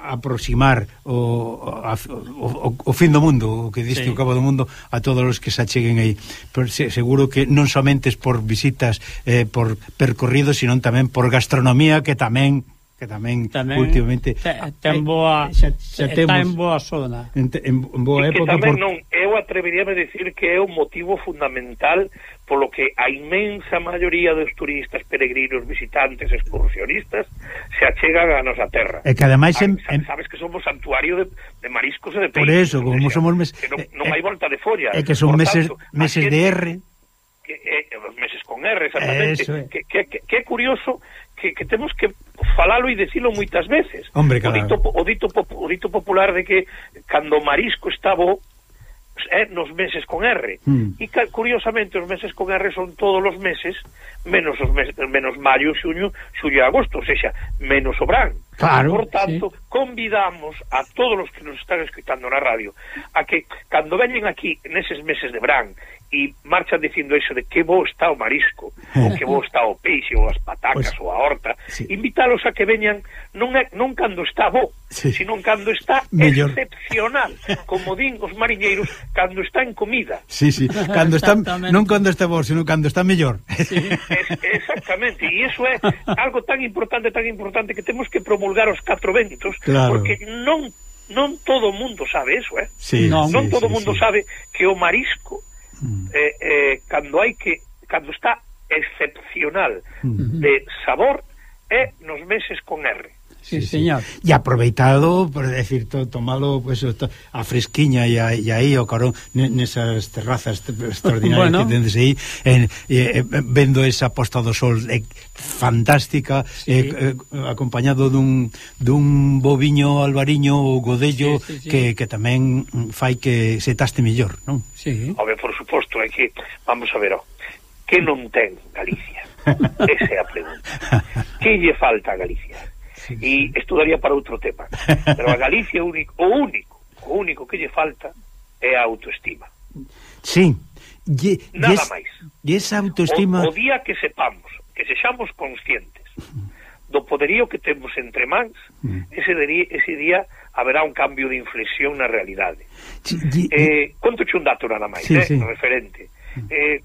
aproximar o, a, o, o, o fin do mundo, o que diste sí. o cabo do mundo a todos os que se acheguen aí. Pero se, seguro que non somente por visitas eh, por percorridos, sino tamén por gastronomía que tamén que tamén, tamén últimamente te, ten eh, boa, xa, xa temos, está en boa zona en, en boa época que tamén por... non, eu atreveríame a dicir que é o motivo fundamental polo que a inmensa maioría dos turistas, peregrinos, visitantes, excursionistas se achegan a nosa terra. E que ademais... En, en... Sabes que somos santuario de, de mariscos e de peixes. Por eso, como sea, somos... Mes... Que non, non eh, hai volta de folla. E que son Por meses, tanto, meses gente, de R. Que, eh, os meses con R, exactamente. Eso, eh. que, que, que, que curioso que, que temos que falalo e decilo moitas veces. Hombre, claro. o, dito, o, dito, o dito popular de que cando o marisco está bo, é eh, nos meses con R. Mm. E curiosamente os meses con R son todos os meses menos os meses, menos maio, xuño, xullo e agosto, ou seja, menos o verán. Claro, Por tanto, sí. convidamos a todos os que nos están escutando na radio a que cando veñen aquí neses meses de verán e marchan dicindo eso de que bo está o marisco, ou que bo está o peixe, ou as patacas, pois, ou a horta. Sí. Invitalos a que veñan non é, non cando está bo, sí. sino cando está Mellor. excepcional, como din os mariñeiros, cando está en comida. Sí, sí, cando está non cando está bo, sino cando está mellor. Sí. Es, exactamente, e iso é algo tan importante, tan importante que temos que promulgar os catro ventos claro. porque non non todo o mundo sabe eso, eh? Sí, non, non sí, todo o sí, mundo sí. sabe que o marisco mm. eh, eh, cando hai que cando está excepcional mm de sabor é nos meses con R sí, sí, señor. Sí. E aproveitado, por decir, to, tomalo pues, to, a fresquiña e, a, e aí o carón nesas terrazas extraordinarias bueno. que tendes aí en, e, e, vendo esa posta do sol é fantástica sí. eh, eh, acompañado dun, dun boviño albariño ou godello sí, sí, sí. Que, que tamén fai que se taste mellor, non? Sí. A ver, por suposto, é que, vamos a ver, ó, que non ten Galicia? Esa é a pregunta. Que lle falta a Galicia? sí, e estudaría para outro tema. Pero a Galicia único, o único, o único que lle falta é a autoestima. Sí. Ye, Nada yes, máis. E esa autoestima... O, o día que sepamos, que sexamos conscientes do poderío que temos entre mans, mm. ese, día, ese día haberá un cambio de inflexión na realidade. Sí, ye, eh, conto un dato nada máis, sí, eh, sí. referente. Mm. Eh,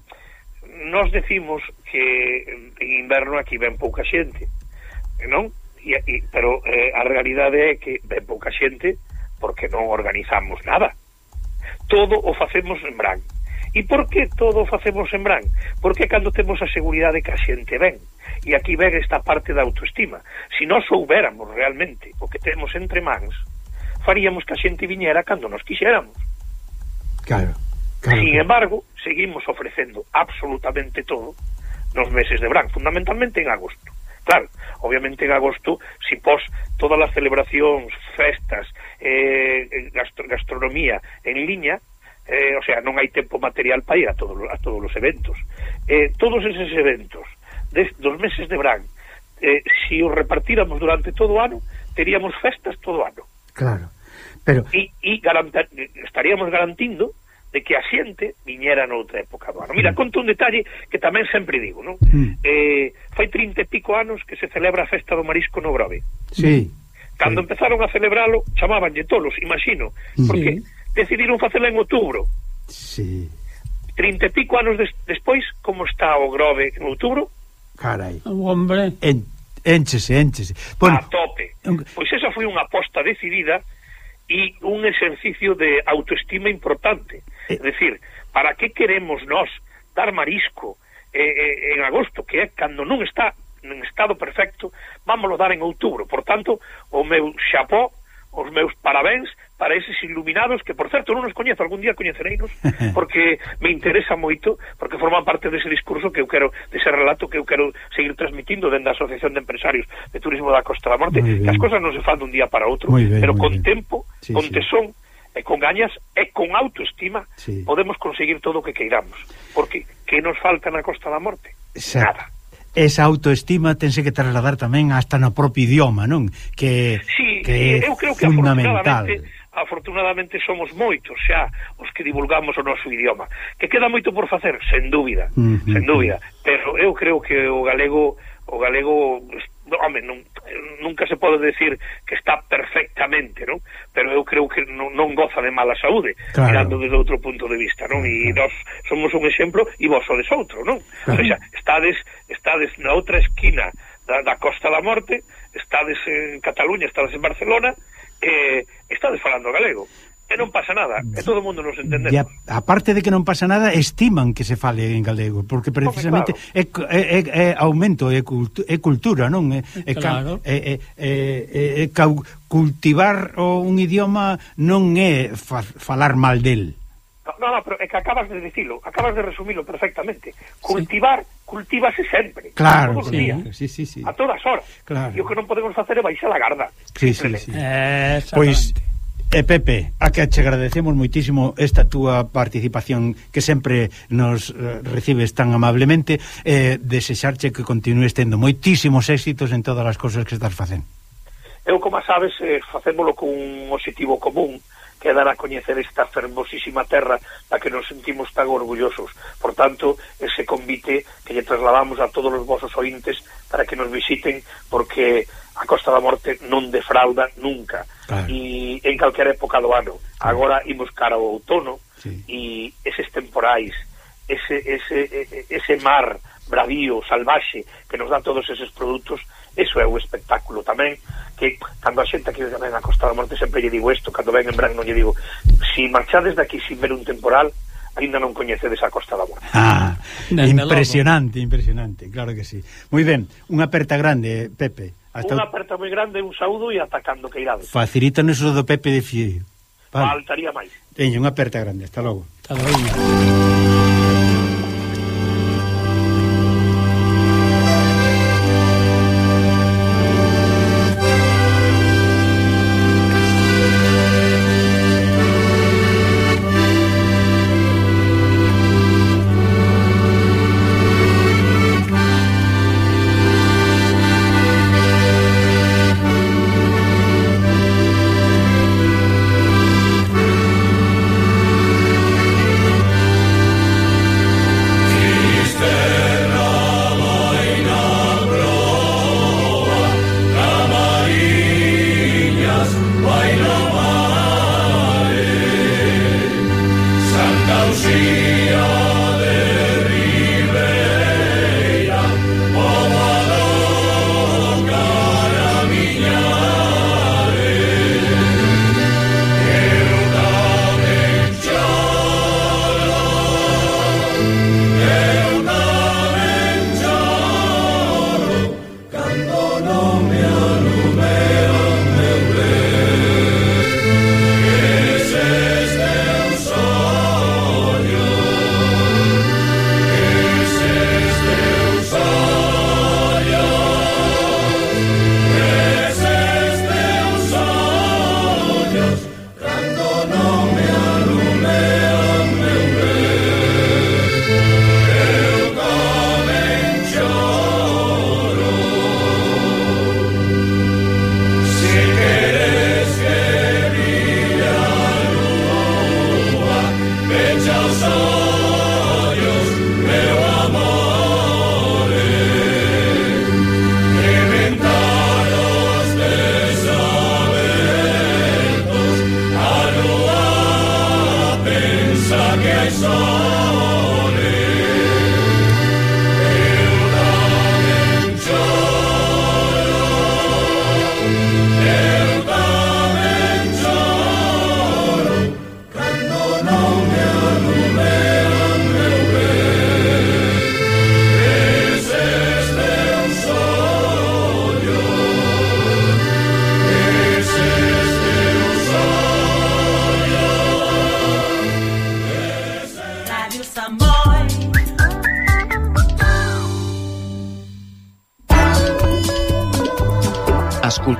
nos decimos que en inverno aquí ven pouca xente, non? e, e, pero eh, a realidade é que ven pouca xente porque non organizamos nada todo o facemos en branco E por que todo o facemos en branco? Porque cando temos a seguridade que a xente ven. E aquí ven esta parte da autoestima. Se non soubéramos realmente o que temos entre mans, faríamos que a xente viñera cando nos quixéramos. Claro. claro Sin embargo, seguimos ofrecendo absolutamente todo nos meses de branco, fundamentalmente en agosto tal. Obviamente en agosto, si pos todas as celebracións, festas, eh, eh, gastro, gastronomía en liña, eh, o sea, non hai tempo material para ir a, todo, a todos os eventos. Eh, todos eses eventos des, dos meses de verán, eh, si os repartíramos durante todo o ano, teríamos festas todo o ano. Claro. Pero... E, e garanta, estaríamos garantindo de que a xente viñera noutra época do ano. Mira, mm. conto un detalle que tamén sempre digo, non? Mm. Eh, fai 30 e pico anos que se celebra a festa do marisco no Grove. Sí. Cando sí. empezaron a celebralo, chamabanlle tolos, imagino, porque sí. decidiron facela en outubro. Sí. 30 e pico anos des despois, como está o Grove en outubro? Carai. O hombre. En Énchese, énchese. Bueno, a tope. Pois esa foi unha aposta decidida e un exercicio de autoestima importante. É dicir, para que queremos nós dar marisco eh, eh, en agosto, que é cando non está en estado perfecto, vámoslo dar en outubro. Por tanto, o meu xapó, os meus parabéns para eses iluminados que, por certo, non os coñezo, algún día coñecereinos, porque me interesa moito, porque forman parte dese discurso que eu quero, dese relato que eu quero seguir transmitindo dende a Asociación de Empresarios de Turismo da Costa da Morte, que as cosas non se fan dun día para outro, bien, pero con bien. tempo, sí, con tesón, sí e con gañas e con autoestima sí. podemos conseguir todo o que queiramos porque que nos falta na Costa da Morte? Exacto. nada Esa autoestima tense que trasladar tamén hasta no propio idioma, non? Que, sí, que eh, eu creo que fundamental. afortunadamente, afortunadamente somos moitos xa os que divulgamos o noso idioma. Que queda moito por facer, sen dúbida, uh -huh. sen dúbida, pero eu creo que o galego o galego home, non, nunca se pode decir que está perfectamente, non? Pero eu creo que non, non goza de mala saúde, claro. mirando desde outro punto de vista, non? E nós somos un exemplo e vos sodes outro, non? Claro. O sea, estades, estades na outra esquina da, da Costa da Morte, estades en Cataluña, estades en Barcelona, eh, estades falando galego e non pasa nada, e todo o mundo nos entendemos. E a, a parte de que non pasa nada, estiman que se fale en galego, porque precisamente Home, claro. é, é, é aumento, é, cultu, é cultura, non? É, é, claro. é, é, é, é, é cultivar un idioma non é fa, falar mal del. No, no, pero é que acabas de dicilo, acabas de resumilo perfectamente. Cultivar sí cultívase sempre. Claro, todos sí, días, sí, sí, sí. A todas horas. Claro. E o que non podemos facer é baixar a garda. Sí, sí, sí. Eh, pois E Pepe, a que che agradecemos moitísimo esta túa participación que sempre nos eh, recibes tan amablemente e eh, desexarche que continúes tendo moitísimos éxitos en todas as cousas que estás facendo. Eu, como sabes, eh, facémolo con un objetivo común que é dar a coñecer esta fermosísima terra da que nos sentimos tan orgullosos. Por tanto, ese convite que lle trasladamos a todos os vosos ointes para que nos visiten, porque a Costa da Morte non defrauda nunca claro. e en calquera época do ano agora imos cara ao outono sí. e eses temporais ese, ese, ese mar bravío, salvaxe que nos dá todos eses produtos eso é o espectáculo tamén que cando a xente aquí ven a Costa da Morte sempre lle digo isto, cando ven en Bran non lle digo si marchades daqui sin ver un temporal ainda non coñecedes a Costa da Morte. Ah, impresionante, impresionante, claro que sí. Moi ben, unha aperta grande, Pepe. Hasta... Unha aperta moi grande, un saúdo e atacando que irades. Facilitan eso do Pepe de Fieio. Vale. Faltaría máis. Teño unha aperta grande, hasta logo. Hasta logo.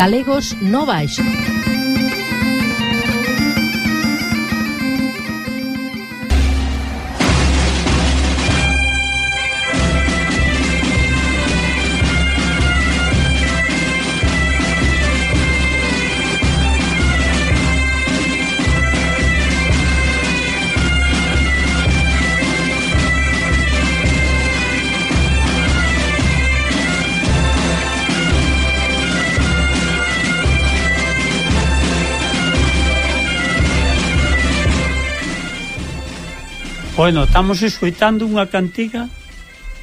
Galegos no Baixo. Bueno, estamos escoitando unha cantiga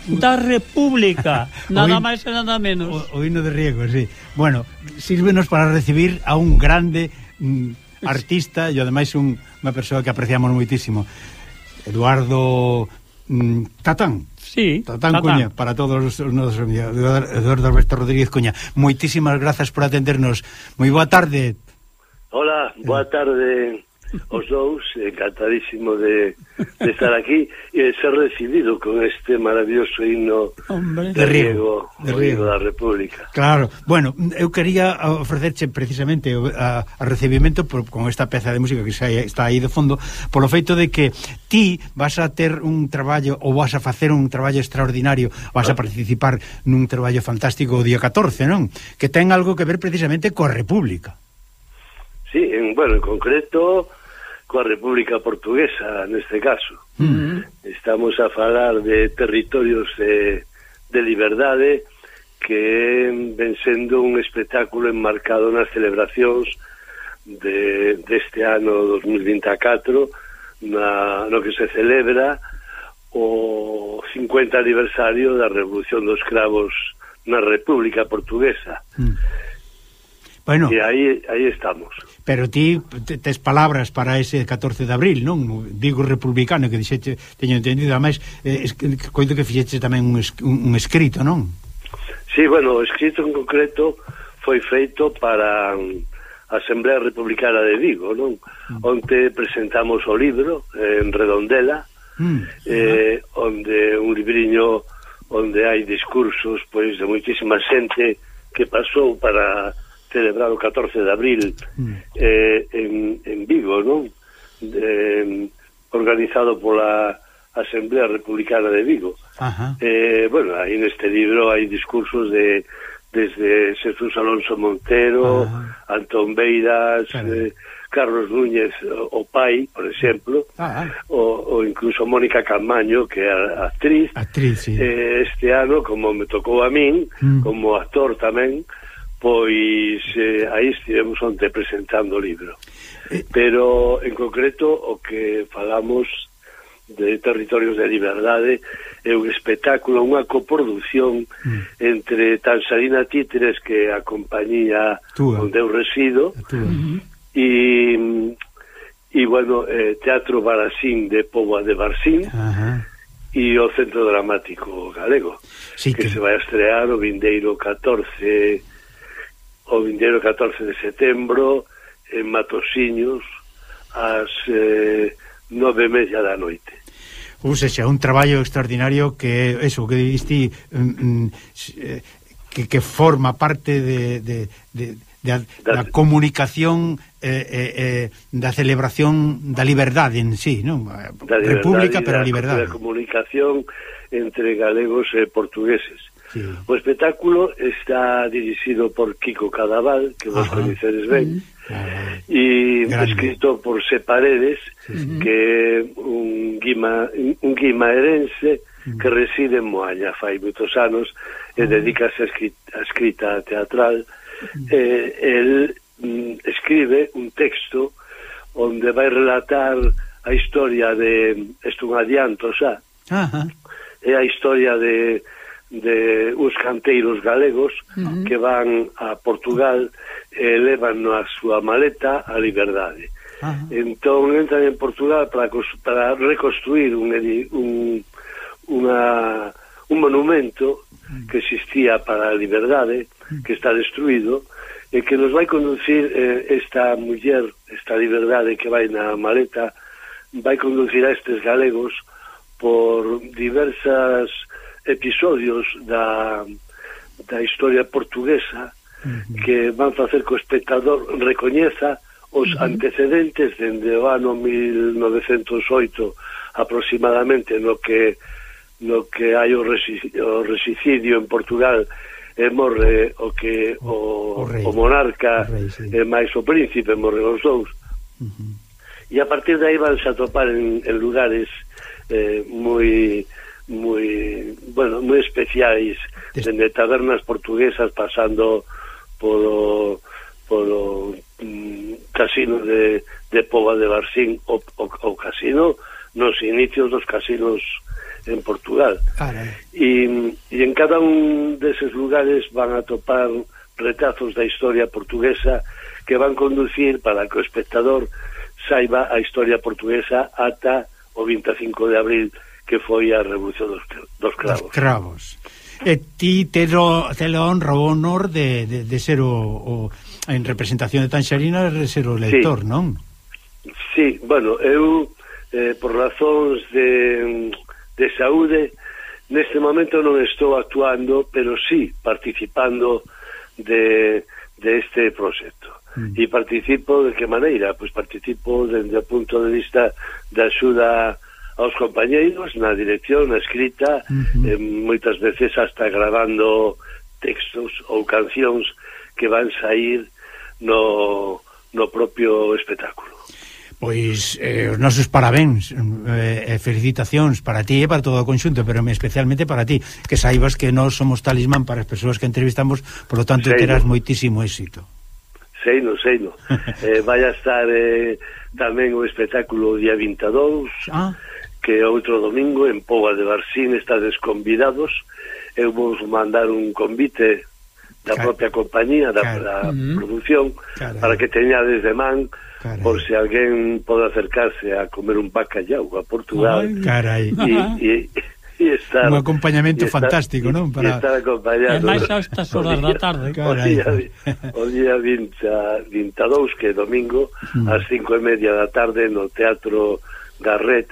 da República, nada máis e nada menos. O, o hino de riego, sí. Bueno, sírvenos para recibir a un grande mm, artista e ademais un, unha persoa que apreciamos moitísimo. Eduardo mm, Tatán. Sí, Tatán, Tatán Cuña, para todos os nosos amigos. Eduardo Alberto Rodríguez Cuña. Moitísimas grazas por atendernos. Moi boa tarde. Hola, boa eh. tarde os dous, encantadísimo de, de estar aquí e de ser recibido con este maravilloso himno Hombre. de Riego, de Riego da República. Claro, bueno, eu quería ofrecerche precisamente a, a recibimento por, con esta peza de música que se, está aí de fondo, polo feito de que ti vas a ter un traballo ou vas a facer un traballo extraordinario, vas ah. a participar nun traballo fantástico o día 14, non? Que ten algo que ver precisamente coa República. Sí, en, bueno, en concreto coa República Portuguesa neste caso uh -huh. estamos a falar de territorios de, de liberdade que ven sendo un espectáculo enmarcado nas celebracións de, deste ano 2024 na, no que se celebra o 50 aniversario da Revolución dos Cravos na República Portuguesa uh -huh. Bueno. E aí aí estamos. Pero ti tes palabras para ese 14 de abril, non? Digo republicano que dixeche, teño entendido, ademais eh, coito que fixeche tamén un, es, un, un escrito, non? Sí, bueno, o escrito en concreto foi feito para a Asamblea Republicana de Vigo, non? Mm. Onde presentamos o libro eh, en Redondela, mm. eh, onde un libriño onde hai discursos pois de moitísima xente que pasou para celebrar o 14 de abril mm. eh, en, en Vigo, non? Eh, organizado pola Asamblea Republicana de Vigo. Ajá. Eh, bueno, aí neste libro hai discursos de desde Jesús Alonso Montero, Ajá. Antón Beiras, claro. eh, Carlos Núñez o pai, por exemplo, ah, ah. O, o incluso Mónica Camaño, que é actriz, actriz sí. eh, este ano, como me tocou a min, mm. como actor tamén, pois eh, aí estivemos onde presentando o libro. Eh. Pero, en concreto, o que falamos de Territorios de Liberdade é un espectáculo, unha coproducción mm. entre Tanzarina Títeres, que a compañía Túa. onde eu resido, e, e, bueno, eh, Teatro Barasín de Póvoa de Barsín Ajá e o Centro Dramático Galego, sí, que, que se vai estrear o vindeiro 14 o vindeiro 14 de setembro en Matosiños ás eh, nove media da noite ou seja, un traballo extraordinario que eso que diste mm, mm eh, que, que forma parte de, de, de, de da, da comunicación eh, eh, eh, da celebración da liberdade en sí, non? Da República, pero a liberdade. Da comunicación entre galegos e portugueses. Sí. O espectáculo está dirixido por Kiko Cadaval, que vos coñecedes ben, e uh escrito por Separedes, uh que é un, guima, un guimaerense uh que reside en Moaña fai moitos anos e dedícase a escrita, a escrita teatral. Eh, el mm, escribe un texto onde vai relatar a historia de... Isto un adianto, xa. Ajá. É a historia de de uns canteiros galegos uh -huh. que van a Portugal e levan na súa maleta a liberdade. Uh -huh. Entón entran en Portugal para, para reconstruir un, un, una, un monumento que existía para a liberdade, que está destruído, e que nos vai conducir eh, esta muller, esta liberdade que vai na maleta, vai conducir a estes galegos por diversas episodios da, da historia portuguesa uh -huh. que van facer que o espectador recoñeza os uh -huh. antecedentes dende o ano 1908 aproximadamente no que no que hai o, o resicidio en Portugal e morre o que o, o, rei, o monarca o rei, sí. e máis o príncipe morre os dous uh -huh. e a partir de aí vanse a topar en, en lugares eh, moi moi, bueno, moi especiais dende tabernas portuguesas pasando polo polo mm, casino de, de Pova de Barcín o, o, o casino nos inicios dos casinos en Portugal. E, e en cada un deses lugares van a topar retazos da historia portuguesa que van conducir para que o espectador saiba a historia portuguesa ata o 25 de abril que foi a Revolución dos, dos Cravos. Dos Cravos. E ti te lo, te lo honra o honor de, de, de ser o, o en representación de Tanxarina de ser o lector, sí. non? Sí, bueno, eu eh, por razóns de, de saúde neste momento non estou actuando, pero sí participando de, de este proxecto. Mm. E participo de que maneira? Pois participo desde o punto de vista da axuda aos compañeiros na dirección, na escrita, uh -huh. eh, moitas veces hasta grabando textos ou cancións que van sair no, no propio espectáculo. Pois eh, os nosos parabéns eh, felicitacións para ti e para todo o conxunto pero especialmente para ti que saibas que nós somos talismán para as persoas que entrevistamos por lo tanto sei terás no. moitísimo éxito Sei no, sei no eh, vai a estar eh, tamén o espectáculo día 22 ah que outro domingo en Poa de Barcín estades convidados eu vos mandar un convite da Car propia compañía da, claro. da producción claro. para que teñades de man Carai. por si alguén pode acercarse a comer un bacallau a Portugal Ay, carai. E, e, e estar, un acompañamento estar, fantástico, non? Para... estar acompañado. E máis a estas horas día, da tarde. Carai. O día, o día 20, 22, que é domingo, mm. ás cinco e media da tarde no Teatro Garret,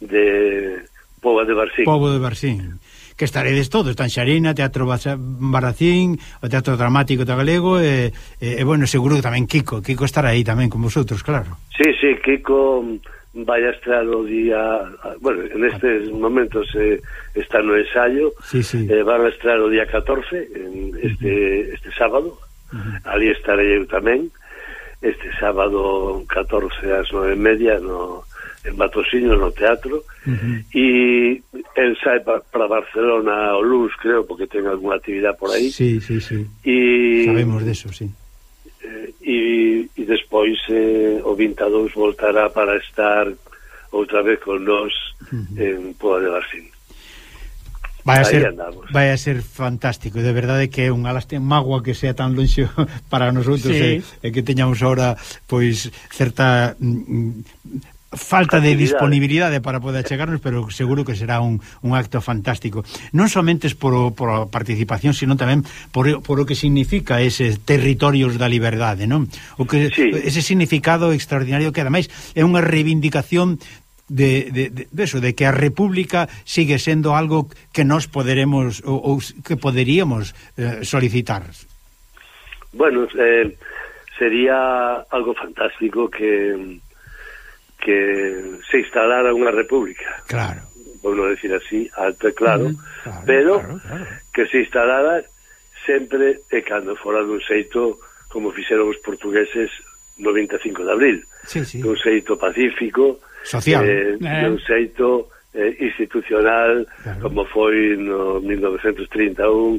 de Pobo de Barcín. Pobo de Barcín. que estaredes todos, Tanxarina, Teatro Barracín, o Teatro Dramático de Galego e, e, e bueno, seguro tamén Kiko, Kiko estará aí tamén con vosotros, claro. Sí, sí, Kiko vai a estar o día, bueno, en estes momentos eh, está no ensayo, sí, sí. Eh, van a estar o día 14, en este, uh -huh. este sábado, uh -huh. ali estarei eu tamén, este sábado 14 ás 9 e media no, en Matosiños no teatro uh -huh. e el sai para Barcelona o Luz, creo, porque ten algunha actividade por aí. Sí, sí, sí. Y, Sabemos deso, sí. Eh, e, e despois eh, o 22 voltará para estar outra vez con nós uh -huh. en Poa de Barcelona. Vai a, ser, vai a ser fantástico, de verdade que é unha lastima magua que sea tan lonxe para nosotros sí. e, eh, e que teñamos ahora pois certa mm, mm falta de disponibilidade para poder chegarnos, pero seguro que será un, un acto fantástico. Non somente por, por a participación, sino tamén por, por o que significa ese territorios da liberdade, non? O que sí. ese significado extraordinario que ademais é unha reivindicación de, de, de, de eso, de que a República sigue sendo algo que nós poderemos ou, ou que poderíamos eh, solicitar. Bueno, eh, sería algo fantástico que que se instalara unha república. Claro. Vou non decir así, alto e claro, mm, claro pero claro, claro. que se instalara sempre e cando fora dun xeito como fixeron os portugueses no 25 de abril. Sí, sí. Dun xeito pacífico, social, eh, eh. dun xeito eh, institucional claro. como foi no 1931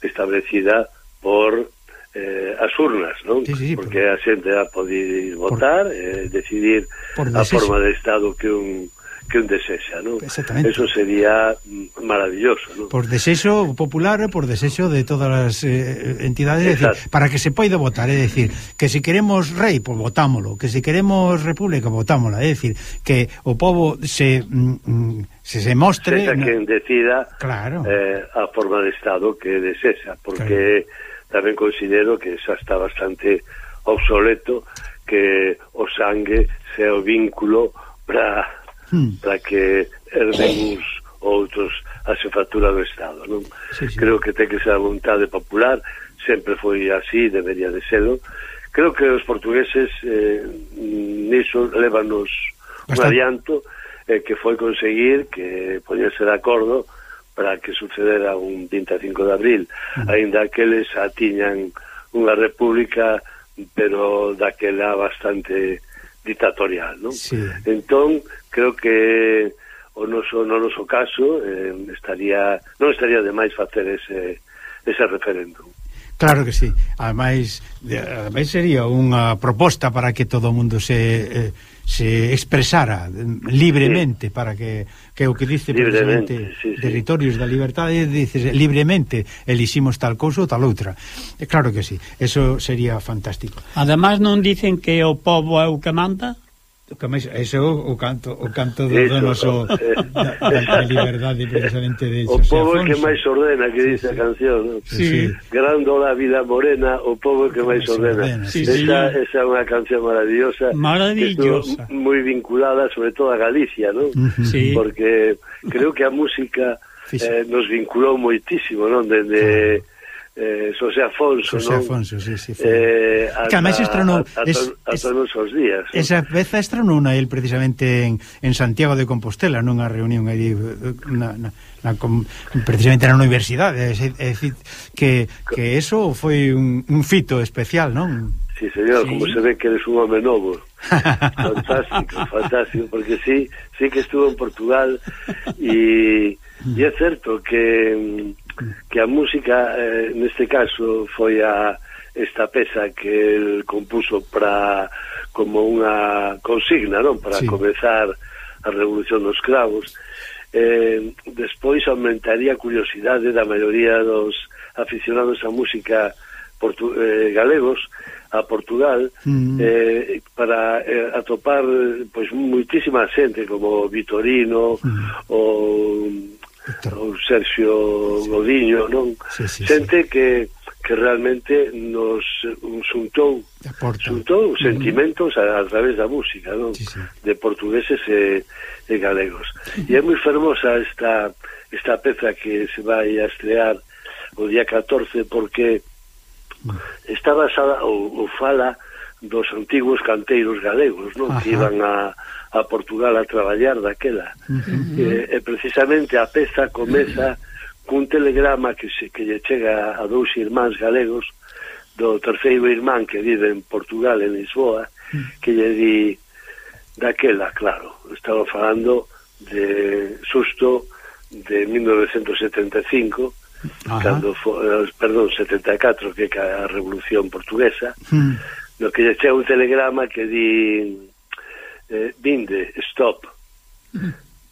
establecida por eh, as urnas, non? Sí, sí, sí, Porque pero... a xente a poder votar, e eh, decidir por a forma de Estado que un que un desexa, non? Eso sería maravilloso, non? Por desexo popular e por desexo de todas as eh, entidades, Exacto. decir, para que se poida votar, é dicir, que se si queremos rei, pois pues, votámolo, que se si queremos república, votámola, é dicir, que o pobo se mm, mm, se se mostre... Sexa no... quen decida claro. eh, a forma de Estado que desexa, porque... Claro tamén considero que xa está bastante obsoleto que o sangue sea o vínculo para hmm. para que herden uns outros a xefatura do Estado non? Sí, sí. creo que ten que ser a vontade popular sempre foi así debería de serlo creo que os portugueses eh, niso levanos un adianto eh, que foi conseguir que podía ser acordo para que sucedera un 25 de abril, mm. aínda eles a tiñan unha república pero daquela bastante dictatorial, non? Sí. Entón, creo que o noso, no noso caso eh, estaría non estaría de máis facer ese, ese referéndum. Claro que sí. Ademais, ademais sería unha proposta para que todo o mundo se, eh, se expresara libremente, sí. para que, que o que dice precisamente sí, sí. territorios da libertade, dices libremente eliximos tal cousa ou tal outra. E claro que sí, eso sería fantástico. Ademais non dicen que o povo é o que manda? Como ese iso o canto o canto do, do noso eh, da, da liberdade precisamente de iso. O povo que máis ordena que dice a canción, sí. Grando la vida morena, o povo que máis ordena. Sí, esa, sí. esa é unha canción maravillosa, maravillosa. moi vinculada sobre todo a Galicia, ¿no? Sí. Porque creo que a música eh, nos vinculou moitísimo, non? Dende eh, Xosé Afonso, Xosé Afonso, non? sí, sí, foi. Eh, que a máis estrenou ata, es, ata nos os días. Esa peza estrenou na el precisamente en, en Santiago de Compostela, nunha reunión aí na, na, na com, precisamente na universidade, é dicir que que eso foi un, un fito especial, non? Sí, señor, sí. como se ve que eres un home novo. fantástico, fantástico, porque sí, sí que estuvo en Portugal y, y es cierto que que a música eh, neste caso foi a esta peza que el compuso para como unha consigna, non, para sí. comezar a revolución dos cravos. Eh, despois aumentaría a curiosidade da maioría dos aficionados á música portu eh, galegos a Portugal mm. eh, para eh, atopar pois muitísima xente como Vitorino mm. ou ou Sergio sí. Godiño, non? Sí, sí, Xente sí. que que realmente nos xuntou xuntou sentimentos a, a través da música, non? Sí, sí. De portugueses e, e galegos. E é moi fermosa esta esta peza que se vai a estrear o día 14 porque está basada ou, ou fala dos antigos canteiros galegos, non? Ajá. Que iban a a Portugal a traballar daquela. Uh eh, -huh. e, e precisamente a peza comeza cun telegrama que se que lle chega a dous irmáns galegos do terceiro irmán que vive en Portugal, en Lisboa, que lle di daquela, claro, estaba falando de susto de 1975 Ajá. cando fo, eh, perdón, 74 que é a revolución portuguesa mm. no que lle chega un telegrama que di eh, vinde, stop,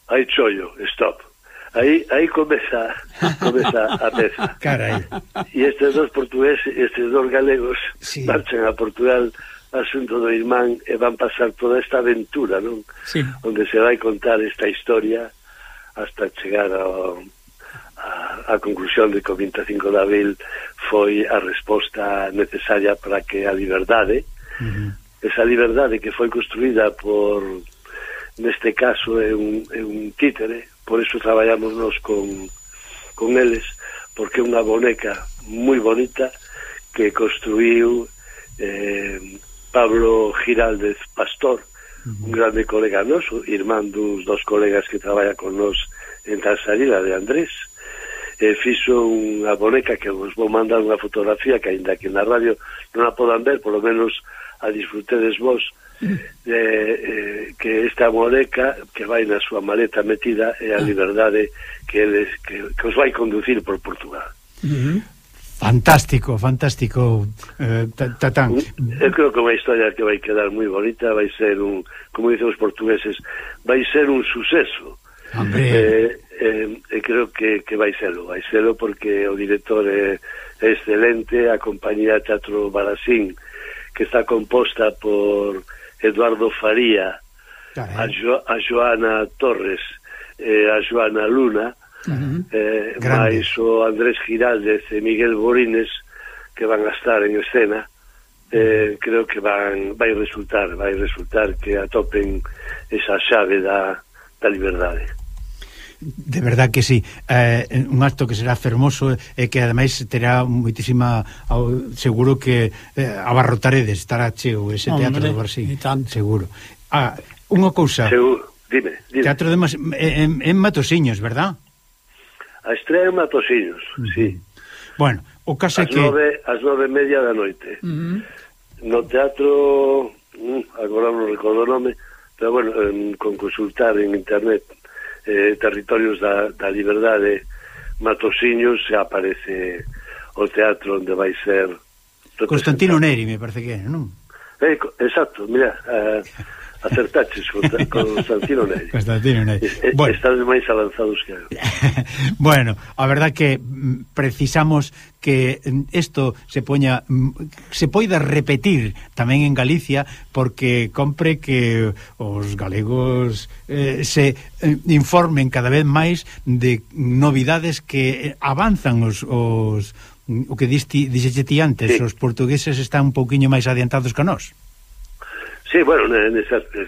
aí chollo, stop. Aí, aí comeza, comeza a peza. Carai. E estes dos portugueses, estes dos galegos, sí. marchan a Portugal asunto do irmán e van pasar toda esta aventura, non? Sí. Onde se vai contar esta historia hasta chegar ao, a, a conclusión de que o 25 de abril foi a resposta necesaria para que a liberdade uh -huh esa liberdade que foi construída por neste caso é un, é un títere por iso traballamos nos con, con eles porque é unha boneca moi bonita que construiu eh, Pablo Giraldez Pastor un grande colega noso irmán dos dos colegas que traballa con nos en Tanzanila de Andrés eh, fixo unha boneca que vos vou mandar unha fotografía que aínda que na radio non a podan ver, polo menos a disfrutedes vos de eh, que esta boneca que vai na súa maleta metida é a ah. liberdade que eles que, que os vai conducir por Portugal. Fantástico, fantástico, eh, Tatán. Eu creo que unha historia que vai quedar moi bonita, vai ser un, como dicen os portugueses, vai ser un suceso. Hombre. Eh, eh, eh, creo que, que vai serlo, vai serlo porque o director é, é excelente, a compañía Teatro Barasín, que está composta por Eduardo Faría, ah, eh. a, jo, a Joana Torres e a Joana Luna, uh -huh. eh, Grande. máis o Andrés Giraldez e Miguel Borines que van a estar en escena. Eh, creo que van vai resultar, vai resultar que atopen esa xave da, da liberdade. De verdad que sí, eh, un acto que será fermoso e eh, que ademais terá moitísima ao, seguro que eh, abarrotaredes, estará cheo ese Hombre, teatro do Brasil, seguro. Ah, unha cousa. Seguro, dime, dime. Teatro de Mas, en, en Matosiños, verdad? A estrela en Matosiños, uh -huh. sí. Bueno, o caso as que... Nove, as nove e media da noite. Uh -huh. No teatro, mm, agora non recordo o nome, pero bueno, en, con consultar en internet, eh, territorios da, da liberdade Matosiños se aparece o teatro onde vai ser Constantino Neri, me parece que é, non? Eh, exacto, mira, eh, acertaches con, con Santino Neri. Con Santino Ney. Bueno. Estades máis avanzados que eu. bueno, a verdad que mm, precisamos que mm, isto se poña mm, se poida repetir tamén en Galicia porque compre que os galegos eh, se eh, informen cada vez máis de novidades que eh, avanzan os, os o que diste, dixete ti antes, sí. os portugueses están un pouquiño máis adiantados que nós. Sí, bueno,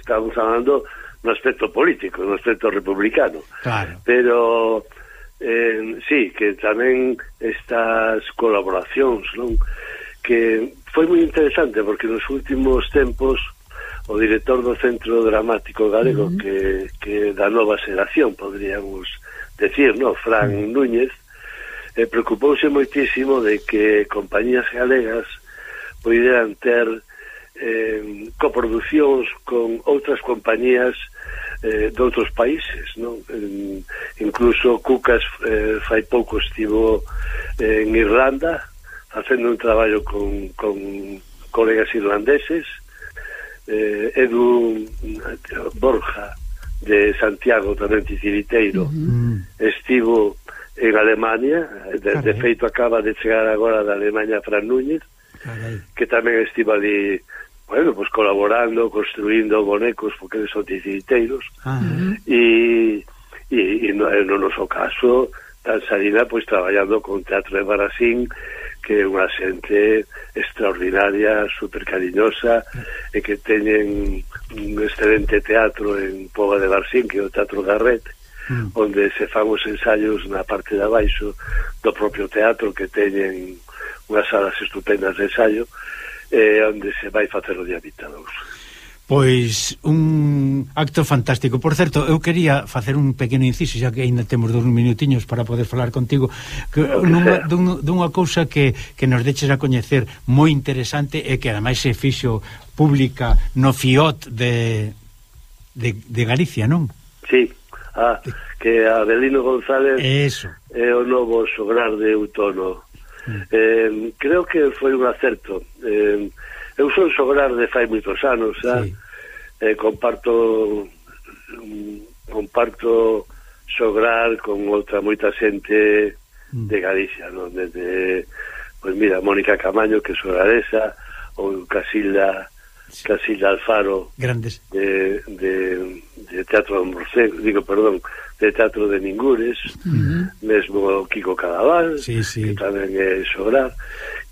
stiamo parlando un aspecto político, un aspecto republicano. Claro. Pero eh, sí, que tamén estas colaboracións, non? Que foi moi interesante porque nos últimos tempos o director do Centro Dramático Galego uh -huh. que, que da nova xeración, podríamos decir, no? Fran uh -huh. Núñez, eh, preocupouse moitísimo de que compañías galegas poderan ter eh, coproduccións con outras compañías eh, de outros países non? Eh, incluso Cucas eh, fai pouco estivo eh, en Irlanda facendo un traballo con, con colegas irlandeses eh, Edu Borja de Santiago tamén Ticiliteiro uh -huh. Mm. estivo en Alemania eh, de, de feito acaba de chegar agora da Alemania Fran Núñez Carai. que tamén estivo ali bueno, pues colaborando, construindo bonecos, porque eles son titirteiros, e, ah. e, e no, no noso caso, Tansarina, pois traballando con Teatro de Barasín, que é unha xente extraordinaria, super cariñosa, e que teñen un excelente teatro en Pova de Barasín, que é o Teatro Garret, mm. onde se fan os ensaios na parte de abaixo do propio teatro, que teñen unhas salas estupendas de ensaio, eh, onde se vai facer o día 22 Pois un acto fantástico. Por certo, eu quería facer un pequeno inciso Xa que aínda temos dous minutiños para poder falar contigo que, nunha, dun, dunha cousa que, que nos deches a coñecer moi interesante E que ademais se fixo pública no FIOT de, de, de Galicia, non? Sí, ah, que Abelino González Eso. é o novo sobrar de Utono Eh, creo que foi un acerto. Eh, eu son sobrar de fai moitos anos, xa. Sí. Eh, comparto mm, comparto sobrar con outra moita xente mm. de Galicia, non? Desde pois mira, Mónica Camaño, que é sobraresa, ou Casilda sí. Casilda Alfaro Grandes. De, de, de Teatro de Morcego, digo, perdón, de Teatro de Ningures, uh -huh. mesmo Kiko Cadaval, sí, sí. que tamén é Sobrar,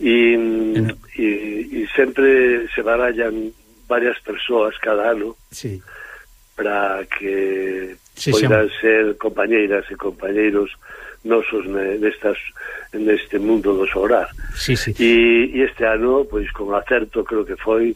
e, bueno. e, e sempre se barallan varias persoas cada ano sí. para que sí, poidan sí. ser compañeiras e compañeiros nosos nestas, neste mundo do Sobrar. Sí, sí. E, e este ano, pois, con acerto, creo que foi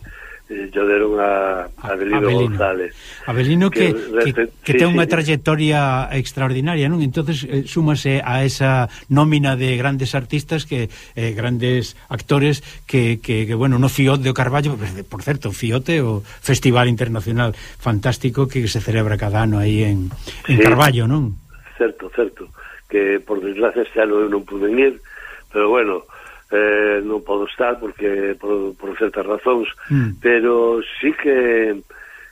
yo deron a Abelino. Ah, González. Abelino que, que, que, que sí, ten unha sí. trayectoria extraordinaria, non? entonces eh, súmase a esa nómina de grandes artistas que eh, grandes actores que, que, que bueno, no Fiot de Carballo, por certo, Fiote o Festival Internacional fantástico que se celebra cada ano aí en, en sí. Carballo, non? Certo, certo, que por desgracia este ano eu non pude ir, pero bueno, eh, non podo estar porque por, por certas razóns, mm. pero sí que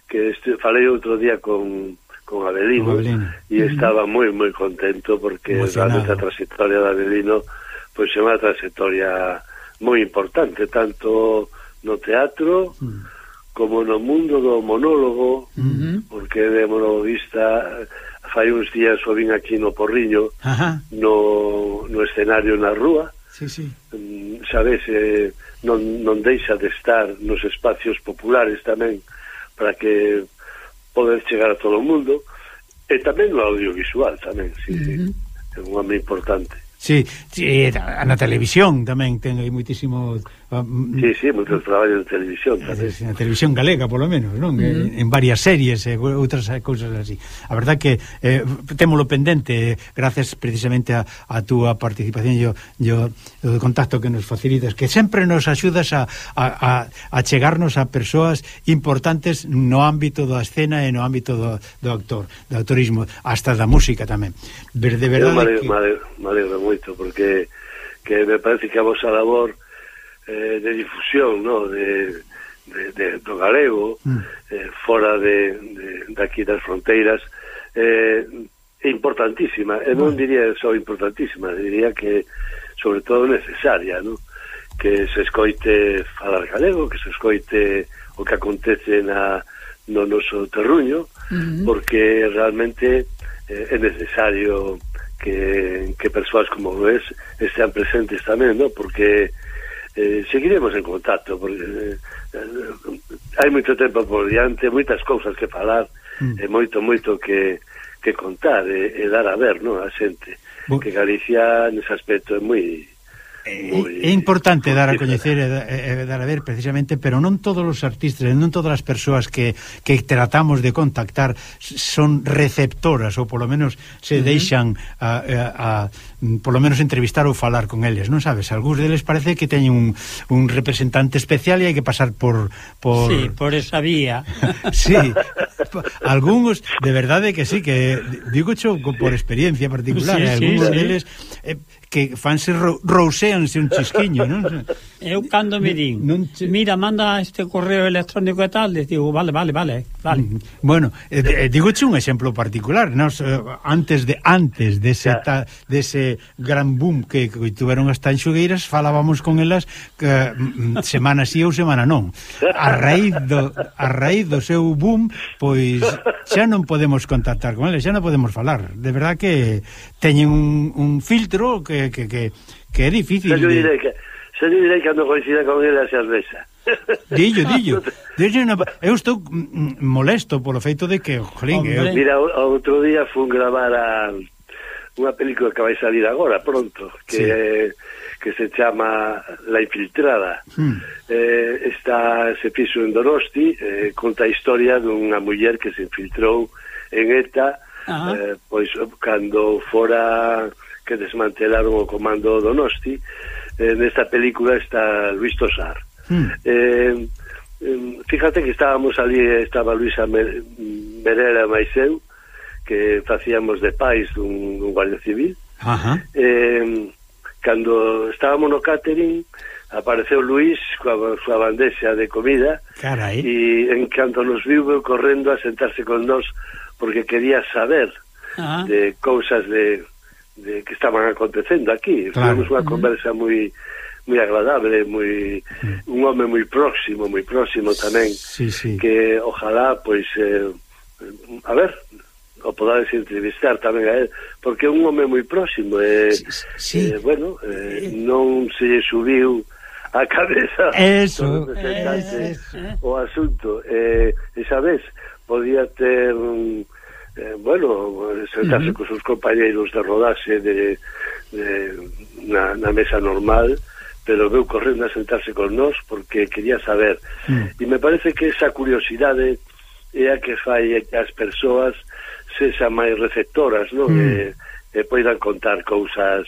que este, falei outro día con con Avelino, Avelino. e mm-hmm. estaba moi moi contento porque Emocionado. realmente a trayectoria de Avelino pois pues, é unha trayectoria moi importante tanto no teatro mm. como no mundo do monólogo mm -hmm. porque de monologuista fai uns días o vin aquí no Porriño Ajá. no, no escenario na rúa sí, sí. Mm, sabes, eh, non, non deixa de estar nos espacios populares tamén para que poder chegar a todo o mundo e tamén no audiovisual tamén, sí, uh -huh. sí, é unha moi importante. Sí, sí, na televisión tamén ten aí moitísimo Sí, sí, moitos traballos de televisión tamén. Na televisión galega, polo menos, non? Mm. En, en varias series e outras cousas así. A verdad que eh, témolo pendente, eh, gracias precisamente a, a túa participación e o contacto que nos facilitas, que sempre nos axudas a, a, a, a chegarnos a persoas importantes no ámbito da escena e no ámbito do, do actor, do actorismo, hasta da música tamén. De verdade me alegro, que... me alegro moito, porque que me parece que a vosa labor eh, de difusión no? de, de, de, do galego mm. eh, fora de, de daqui das fronteiras eh, é importantísima e non diría só importantísima diría que sobre todo necesaria no? que se escoite falar galego que se escoite o que acontece na, no noso terruño mm -hmm. porque realmente eh, é necesario que, que persoas como vos es estean presentes tamén, no? porque eh, seguiremos en contacto porque eh, hai moito tempo por diante moitas cousas que falar mm. e moito, moito que, que contar e, e dar a ver non a xente Bo... que Galicia nese aspecto é moi eh, É, é importante dar a coñecer e, e dar a ver precisamente, pero non todos os artistas, non todas as persoas que, que tratamos de contactar son receptoras ou polo menos se uh -huh. deixan a, a, a Mm, polo menos entrevistar ou falar con eles, non sabes? Algúns deles parece que teñen un, un representante especial e hai que pasar por... por... Sí, por esa vía. sí, algúns, de verdade que sí, que digo cho por experiencia particular, sí, eh, algúns sí, sí. deles... Eh, que fanse ro rouseanse un chisquiño, non? Eu cando me din, non che... mira, manda este correo electrónico e tal, les digo, vale, vale, vale, vale. Bueno, eh, eh digo un exemplo particular, nos eh, antes de antes dese de ese, ta, de ese gran boom que, que tuveron as tanxugueiras, falábamos con elas que mm, mm, semana sí ou semana non. A raíz do, a raíz do seu boom, pois xa non podemos contactar con elas, xa non podemos falar. De verdad que teñen un, un filtro que, que, que, que é difícil. Xa yo direi que, xa yo direi que ando coincida con elas a cerveza. Dillo, dillo. dillo una... Eu estou mm, molesto polo feito de que, jolín, Hombre. eu... Mira, outro día fun gravar a unha película que vai salir agora pronto que sí. que se chama La infiltrada. hmm. Eh, está se fixo en Donosti eh, conta a historia dunha muller que se infiltrou en ETA ah. eh, pois cando fora que desmantelaron o comando Donosti eh, nesta película está Luis Tosar hmm. eh, eh, fíjate que estábamos ali estaba Luisa Merera máis eu que facíamos de pais dun, dun guardia civil Ajá. Eh, cando estábamos no catering apareceu Luís coa súa bandexa de comida Carai. e en canto nos viu correndo a sentarse con nós porque quería saber Ajá. de cousas de, de que estaban acontecendo aquí claro. fomos unha conversa moi moi agradable, moi mm. un home moi próximo, moi próximo tamén, sí, sí. que ojalá pois eh, a ver, o podades entrevistar tamén a él, porque é un home moi próximo, e, sí, sí. e bueno, e, eh. non se lle subiu a cabeza eso, eh, eso. o asunto. E, esa vez podía ter... Eh, bueno, sentarse uh -huh. con seus compañeiros de rodaxe de, de, na, na mesa normal, pero veu correndo a sentarse con nós porque quería saber. Uh -huh. E me parece que esa curiosidade é a que fai as persoas sexan máis receptoras, non? Mm. E, e poidan contar cousas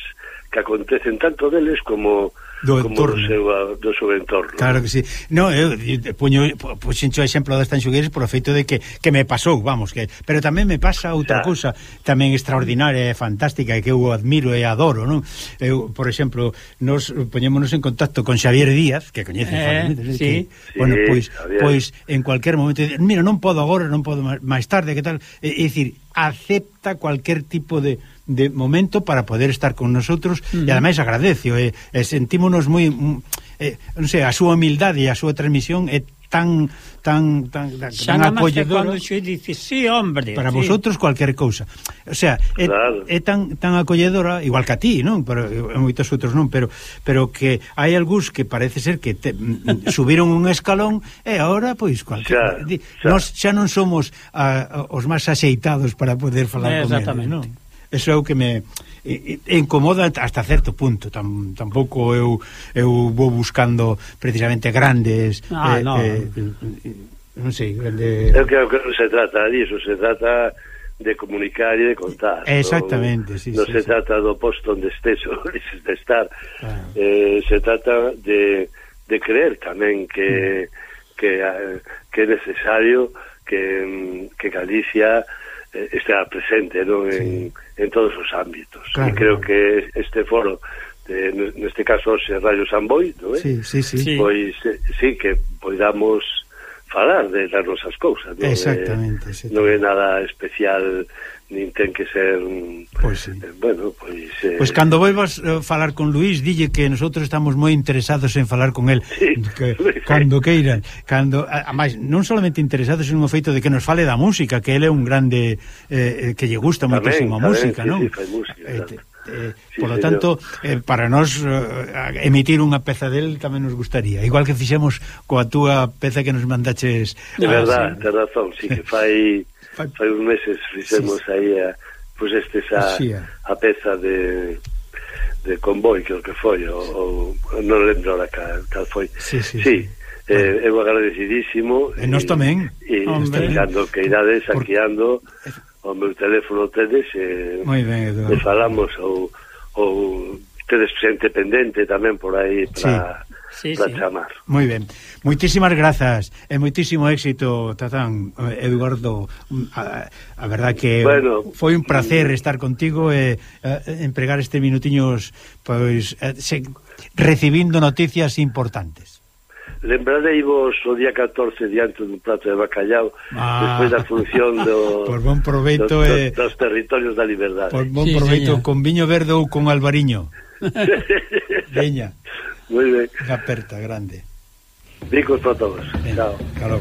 que acontecen tanto deles como do como entorno. Do seu, do seu entorno. Claro que sí. No, eu, eu poño poxencho o exemplo das Tanxugueiras por o feito de que, que me pasou, vamos, que pero tamén me pasa outra cousa tamén extraordinaria e fantástica que eu admiro e adoro, non? Eu, por exemplo, nos poñémonos en contacto con Xavier Díaz, que coñece, eh, sí. que, sí, bueno, pois Xavier. pois en cualquier momento, mira, non podo agora, non podo máis tarde, que tal? É, é dicir, acepta cualquier tipo de de momento para poder estar con nosotros eh, eh, mm. e ademais agradecio e, e sentímonos moi eh, non sei, a súa humildade e a súa transmisión é tan tan tan, tan, tan acolledora. dices, sí, hombre, para sí. vosotros cualquier cousa. O sea, é, claro. é tan tan acolledora igual que a ti, non? Pero moitos outros non, pero pero que hai algúns que parece ser que te, mm, mm, subiron un escalón e agora pois cualquier xa, xa. Nos xa non somos a, a, os máis axeitados para poder falar con eles, non? Eso é o que me incomoda hasta certo punto Tam, tampouco eu eu vou buscando precisamente grandes ah, eh, no. eh, eh non sei de... eu creo que non se trata disso se trata de comunicar e de contar. Exactamente, non, sí, non sí, se sí. trata do posto onde estés ou de estar. Claro. Eh, se trata de, de creer tamén que, mm. que, eh, que é necesario que, mm, que Galicia está presente non en, sí. en todos os ámbitos claro, e creo claro. que este foro de, neste caso se Rayo Samboy non é? Sí, sí, sí. sí. pois sí que podamos falar de das nosas cousas non, Exactamente, exactamente. non é nada especial nin ten que ser Pois sí. eh, bueno, pois eh... Pois cando volvas eh, falar con Luís, dille que nosotros estamos moi interesados en falar con el sí. que, cando queiran, cando a, a máis non solamente interesados en o feito de que nos fale da música, que ele é un grande eh, eh que lle gusta moitísimo a música, non? Sí, música, eh, te, Eh, sí, por lo señor. tanto, eh, para nós eh, emitir unha peza del tamén nos gustaría, igual que fixemos coa túa peza que nos mandaches. De verdade, sí. de razón, sí que fai fai uns meses fixemos sí, sí. aí eh, a, pois pues este esa, a peza de de convoy que o que foi o, o non lembro ahora cal, cal foi sí, sí, sí. sí. Eh, eu agradecidísimo e nós tamén e, e cando que irades saqueando Por... o meu teléfono tedes e, ben, e falamos ou, ou tedes xente pendente tamén por aí para sí sí, para sí. chamar. Moi ben. Moitísimas grazas e eh, moitísimo éxito, Tatán, eh, Eduardo. Mm, a, a verdad que bueno, foi un placer mm. estar contigo e eh, eh empregar este minutiños pois eh, se, recibindo noticias importantes. Lembrarei vos o día 14 diante dun plato de bacallao ah. despois da función do, por bon proveito, do, do, dos territorios da liberdade. Por bon sí, proveito señor. con viño verde ou con albariño. Veña. Muy bien. Una aperta grande. Ricos para todos. Bien. Chao. Calor.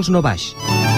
Galegos no baix.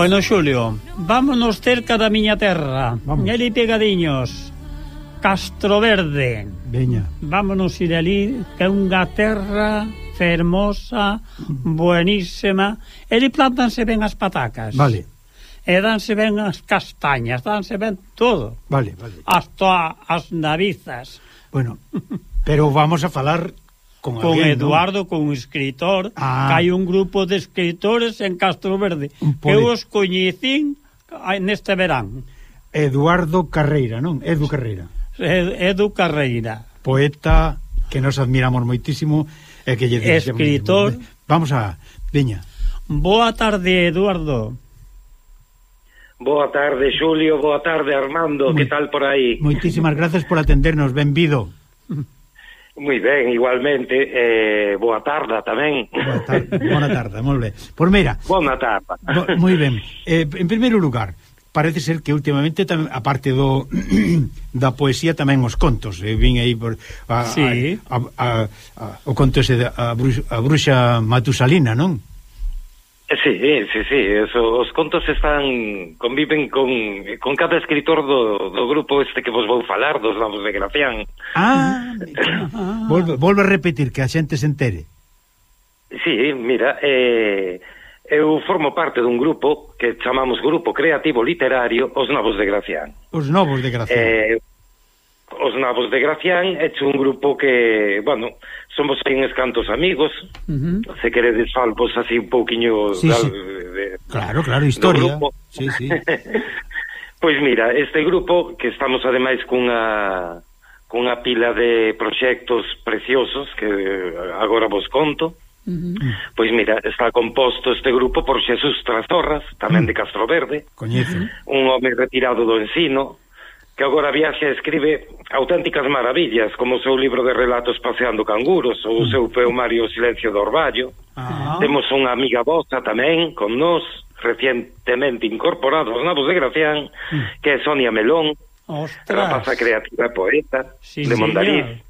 Foi no xulio. Vámonos cerca da miña terra. Vamos. Ali pegadiños. Castro Verde. Veña. Vámonos ir ali, que é unha terra fermosa, buenísima. Eli plantanse ben as patacas. Vale. E danse ben as castañas, danse ben todo. Vale, vale. Hasta as navizas. Bueno, pero vamos a falar con, con alguén, Eduardo, ¿no? con un escritor, ah. que hai un grupo de escritores en Castro Verde, que eu os coñecín neste verán. Eduardo Carreira, non? Edu Carreira. Edu Carreira. Poeta que nos admiramos moitísimo e que lle Escritor. Moitísimo. Vamos a, viña. Boa tarde, Eduardo. Boa tarde, Xulio, boa tarde, Armando, Moi, que tal por aí? Moitísimas gracias por atendernos, benvido. Moi ben, igualmente, eh, boa tarda tamén. Boa tarda, boa moi ben. Por mira... Boa tarda. Bo, moi ben. Eh, en primeiro lugar, parece ser que últimamente tamén a parte do da poesía tamén os contos eh, vin aí por a, sí. a, a, a, a, o conto ese da a, bruxa, a bruxa Matusalina, non? Sí, sí, sí, eso, os contos están conviven con con cada escritor do, do grupo este que vos vou falar, dos Lamos de Gracián. Ah, ah. volve, volve a repetir que a xente se entere. Sí, mira, eh, eu formo parte dun grupo que chamamos Grupo Creativo Literario Os Novos de Gracián. Os Novos de Gracián. Eh, Os Nabos de Gracián é un grupo que, bueno, somos aí uns cantos amigos. Uh -huh. Se queredes falvos así un pouquiño sí, da, sí. De, Claro, claro, historia. Sí, sí. pois mira, este grupo que estamos ademais cunha cunha pila de proxectos preciosos que eh, agora vos conto. Uh -huh. Pois mira, está composto este grupo por Xesús Trazorras, tamén uh -huh. de mm. Castroverde Coñece. un home retirado do ensino que agora viaxa e escribe auténticas maravillas, como o seu libro de relatos Paseando Canguros, ou o seu peumario Silencio do Orballo. Ah. Temos unha amiga vosa tamén con nós, recientemente incorporado aos Nabos de Gracián, mm. que é Sonia Melón, Ostras. rapaza creativa e poeta sí, de Mondariz.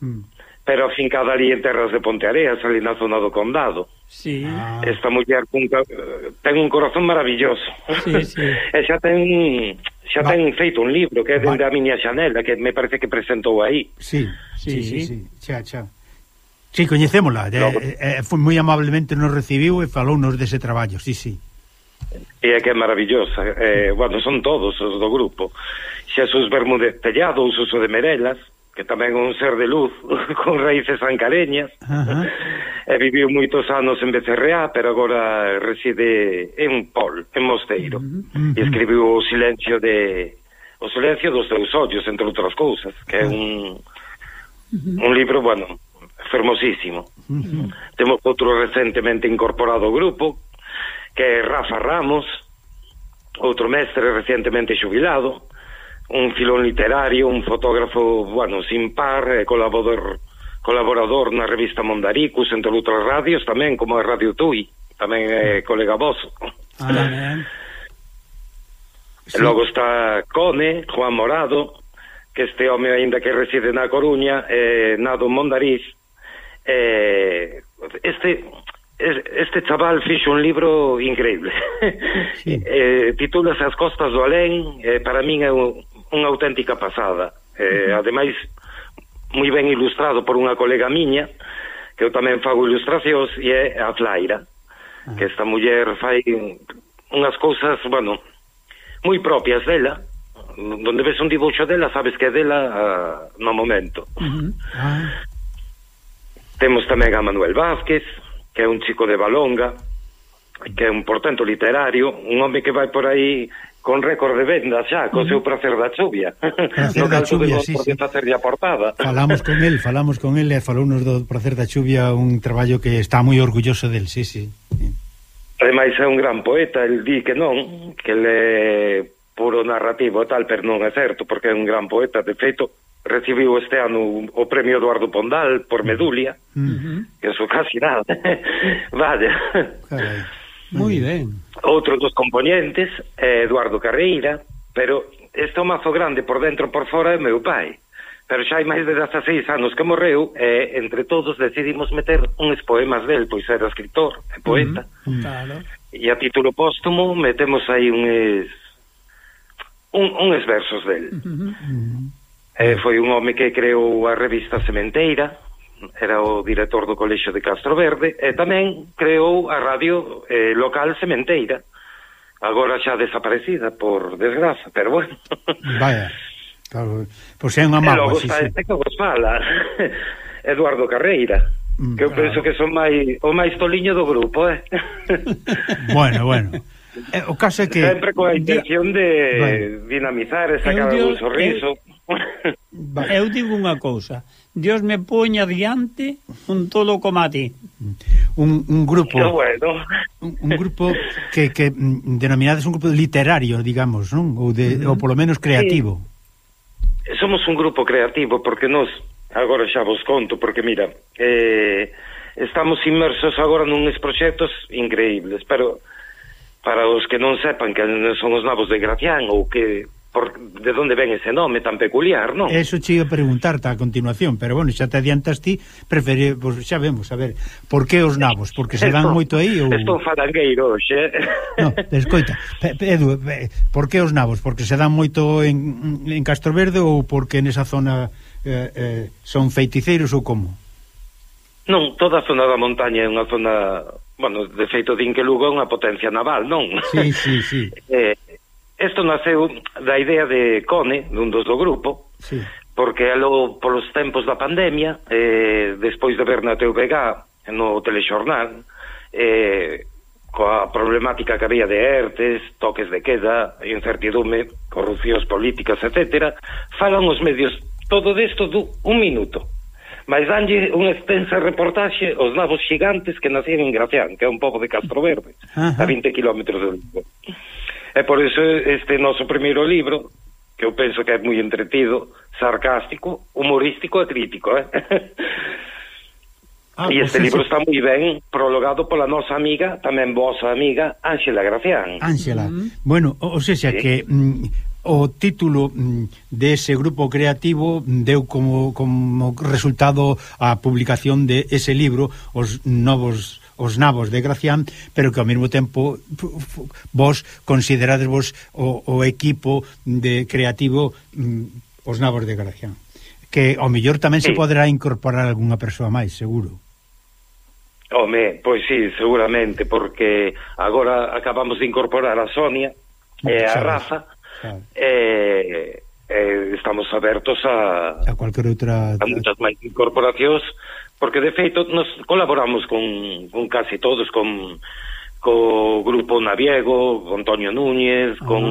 Mm. Pero afincada ali en terras de Ponteareas, ali na zona do Condado. Sí. Ah. Esta muller cun, eh, ten un corazón maravilloso. Sí, sí. e xa ten Xa Va. ten feito un libro que é dende da miña Xanela que me parece que presentou aí. Sí, sí, sí, sí, sí. xa, xa. Sí, coñecémola, no. eh, eh, foi moi amablemente nos recibiu e falounos dese traballo, sí, sí. E é que é maravillosa, eh, bueno, son todos os do grupo. Xesús Bermúdez Tellado, Suso de Merelas, que tamén é un ser de luz, con raíces ancareñas, uh -huh. e viviu moitos anos en Becerreá, pero agora reside en Pol, en Mosteiro, uh -huh. Uh -huh. e escribiu o silencio de o silencio dos teus ollos, entre outras cousas, que é un, un libro, bueno, fermosísimo. Uh -huh. Temos outro recentemente incorporado ao grupo, que é Rafa Ramos, outro mestre recentemente xubilado, un filón literario, un fotógrafo, bueno, sin par, eh, colaborador colaborador na revista Mondaricus, entre outras radios tamén, como a Radio Tui, tamén é mm. colega vosso. Ah, ben. Sí. Logo está Cone, Juan Morado, que este home aínda que reside na Coruña, eh, nado Mondariz. Eh, este este chaval fixo un libro increíble. Sí. eh, titúlase As costas do alén, eh, para min é un unha auténtica pasada. Eh, ademais, moi ben ilustrado por unha colega miña, que eu tamén fago ilustracións, e é a Flaira, ah. que esta muller fai unhas cousas, bueno, moi propias dela, donde ves un dibuixo dela, sabes que é dela uh, no momento. Uh -huh. ah. Temos tamén a Manuel Vázquez, que é un chico de Balonga, que é un portento literario, un home que vai por aí con récord de vendas xa, co seu prazer da chuvia. Prazer no da chuvia, sí, sí. facer a portada. Falamos con el, falamos con el e falounos do prazer da chuvia, un traballo que está moi orgulloso del, sí, sí. Ademais é un gran poeta, el di que non, que le puro narrativo tal, pero non é certo, porque é un gran poeta, de feito, recibiu este ano o premio Eduardo Pondal por Medulia, uh -huh. que eso casi nada. Vaya. Carai. Muy ben. Outro dos componentes é Eduardo Carreira, pero este mazo grande por dentro por fora é meu pai. Pero xa hai máis de 16 anos que morreu e entre todos decidimos meter uns poemas del, pois era escritor e poeta. Uh -huh. Claro. E a título póstumo metemos aí uns un, uns versos del. Uh -huh. Uh -huh. Foi un home que creou a revista Sementeira, era o director do Colexio de Castro Verde, e tamén creou a radio eh, local Sementeira, agora xa desaparecida, por desgraza, pero bueno. Vaya, claro, pois é unha mágoa. E logo sí, está sí. este que vos fala, Eduardo Carreira, mm, que eu claro. penso que son mai, o máis toliño do grupo, eh? bueno, bueno. Eh, o caso é que... Sempre coa intención de bueno. dinamizar e sacar algún sorriso. Eu, Eu digo unha cousa, Dios me poña diante un tolo como a ti. Un, un grupo... Que bueno. Un, un grupo que, que denominades un grupo literario, digamos, non? Ou, de, uh -huh. ou polo menos creativo. Sí. Somos un grupo creativo porque nos... Agora xa vos conto, porque mira... Eh, estamos inmersos agora nunes proxectos increíbles, pero para os que non sepan que son os nabos de Gracián ou que por, de onde ven ese nome tan peculiar, non? Eso che ia preguntarte a continuación, pero bueno, xa te adiantas ti, preferi, pues, xa vemos, a ver, por que os nabos? Porque se dan moito aí ou... Estou falangueiro, xe. Eh. No, escoita, Edu, por que os nabos? Porque se dan moito en, en Castro Verde ou porque nesa zona eh, eh, son feiticeiros ou como? Non, toda a zona da montaña é unha zona... Bueno, de feito, din que Lugo é unha potencia naval, non? Sí, sí, sí. eh, Isto naceu da idea de Cone, dun dos do grupo, sí. porque alo, polos tempos da pandemia, eh, despois de ver na TVG no telexornal, eh, coa problemática que había de ERTES, toques de queda, incertidume, corrupcións políticas, etc., falan os medios todo desto du un minuto. Mas danlle unha extensa reportaxe os navos xigantes que nacían en Gracián, que é un pobo de Castroverde, a 20 km de Lugo. E por iso este noso primeiro libro, que eu penso que é moi entretido, sarcástico, humorístico e crítico, eh? Ah, e pois este pues libro eso... está moi ben prologado pola nosa amiga, tamén vosa amiga, Ángela Gracián. Ángela, mm. -hmm. bueno, o, o sea, sí. que mm, o título mm, dese de grupo creativo deu como, como resultado a publicación de ese libro os novos os nabos de Gracián, pero que ao mesmo tempo vos considerades vos o, o equipo de creativo mm, os nabos de Gracián. Que ao mellor tamén sí. se poderá incorporar algunha persoa máis, seguro. Home, pois sí, seguramente, porque agora acabamos de incorporar a Sonia e eh, a Rafa, claro. eh, eh, estamos abertos a, a cualquier outra a moitas máis incorporacións porque de feito nos colaboramos con, con case todos, con co grupo Naviego, con Antonio Núñez, uh -huh. con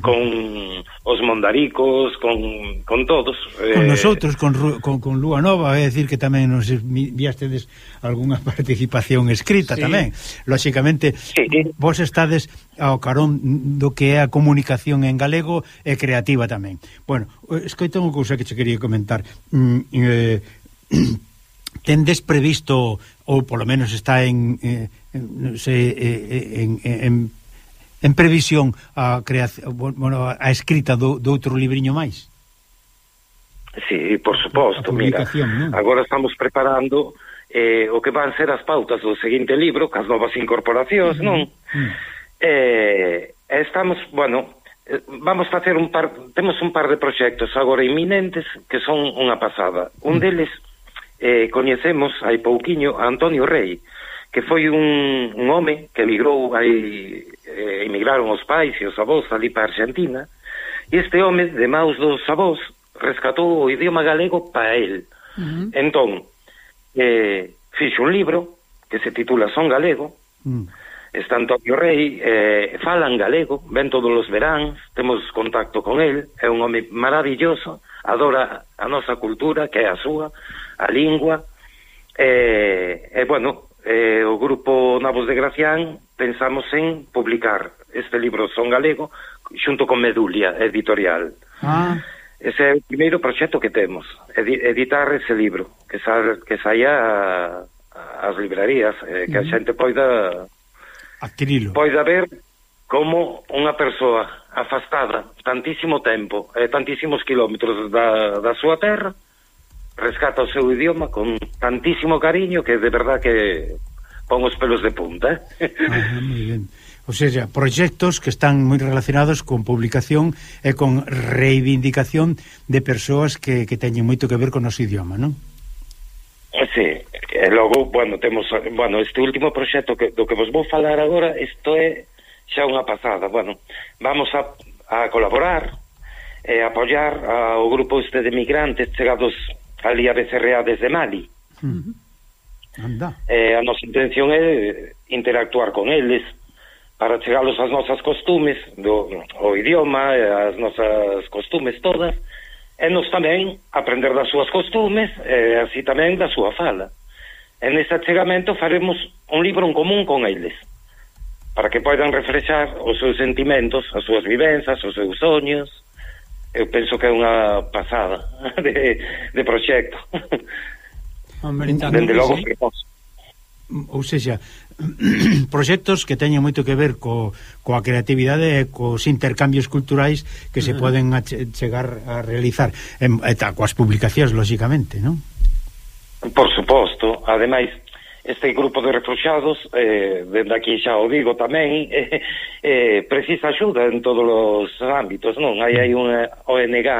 con os mondaricos, con, con todos. Eh. Con eh... nosotros, con, con, con Lúa Nova, é dicir que tamén nos viastedes algunha participación escrita sí. tamén. Lóxicamente, sí. vos estades ao carón do que é a comunicación en galego e creativa tamén. Bueno, escoita unha cousa que che quería comentar. Mm, eh, tendes previsto ou polo menos está en eh, non sei, eh, eh en, en, en previsión a creación, bueno, a escrita do, do outro libriño máis? Sí, por suposto, mira. ¿no? Agora estamos preparando eh, o que van ser as pautas do seguinte libro, cas novas incorporacións, uh -huh. non? Uh -huh. eh, estamos, bueno, eh, vamos facer un par, temos un par de proxectos agora inminentes que son unha pasada. Un uh -huh. deles eh, coñecemos hai pouquiño a Antonio Rey, que foi un, un home que emigrou aí, eh, emigraron os pais e os avós ali para Argentina, e este home de maus dos avós rescatou o idioma galego para él. Uh -huh. Entón, eh, fixo un libro que se titula Son Galego, uh -huh. está Antonio Rey, eh, falan galego, ven todos os veráns, temos contacto con él, é un home maravilloso, adora a nosa cultura, que é a súa, a lingua. E, e bueno, eh, o grupo Navos de Gracián pensamos en publicar este libro Son Galego xunto con Medulia Editorial. Ah. Ese é o primeiro proxecto que temos, editar ese libro, que, sa, que saia ás librarías, eh, que a xente poida... Adquirilo. Poida ver como unha persoa afastada tantísimo tempo e tantísimos kilómetros da, da súa terra rescata o seu idioma con tantísimo cariño que de verdad que pon os pelos de punta. Eh? Ah, moi ben. O sea, proxectos que están moi relacionados con publicación e con reivindicación de persoas que, que teñen moito que ver con o noso idioma, non? Eh, sí, e logo, bueno, temos, bueno, este último proxecto que, do que vos vou falar agora, isto é xa unha pasada, bueno, vamos a, a colaborar e apoiar ao grupo este de migrantes chegados Alía Becerrea desde Mali. Uh -huh. Anda. Eh, a nosa intención é eh, interactuar con eles para chegarlos ás nosas costumes, do, o idioma, eh, as nosas costumes todas, e nos tamén aprender das súas costumes e así tamén da súa fala. En este achegamento faremos un libro en común con eles para que poidan reflexar os seus sentimentos, as súas vivenzas, os seus soños, eu penso que é unha pasada de, de proxecto. Hombre, Dende logo que sí. Ou seja, proxectos que teñen moito que ver co, coa creatividade e cos intercambios culturais que se poden ache, chegar a realizar e, e ta, coas publicacións, lóxicamente, non? Por suposto, ademais este grupo de refugiados, eh, dende aquí xa o digo tamén, eh, eh, precisa axuda en todos os ámbitos, non? Hai hai unha ONG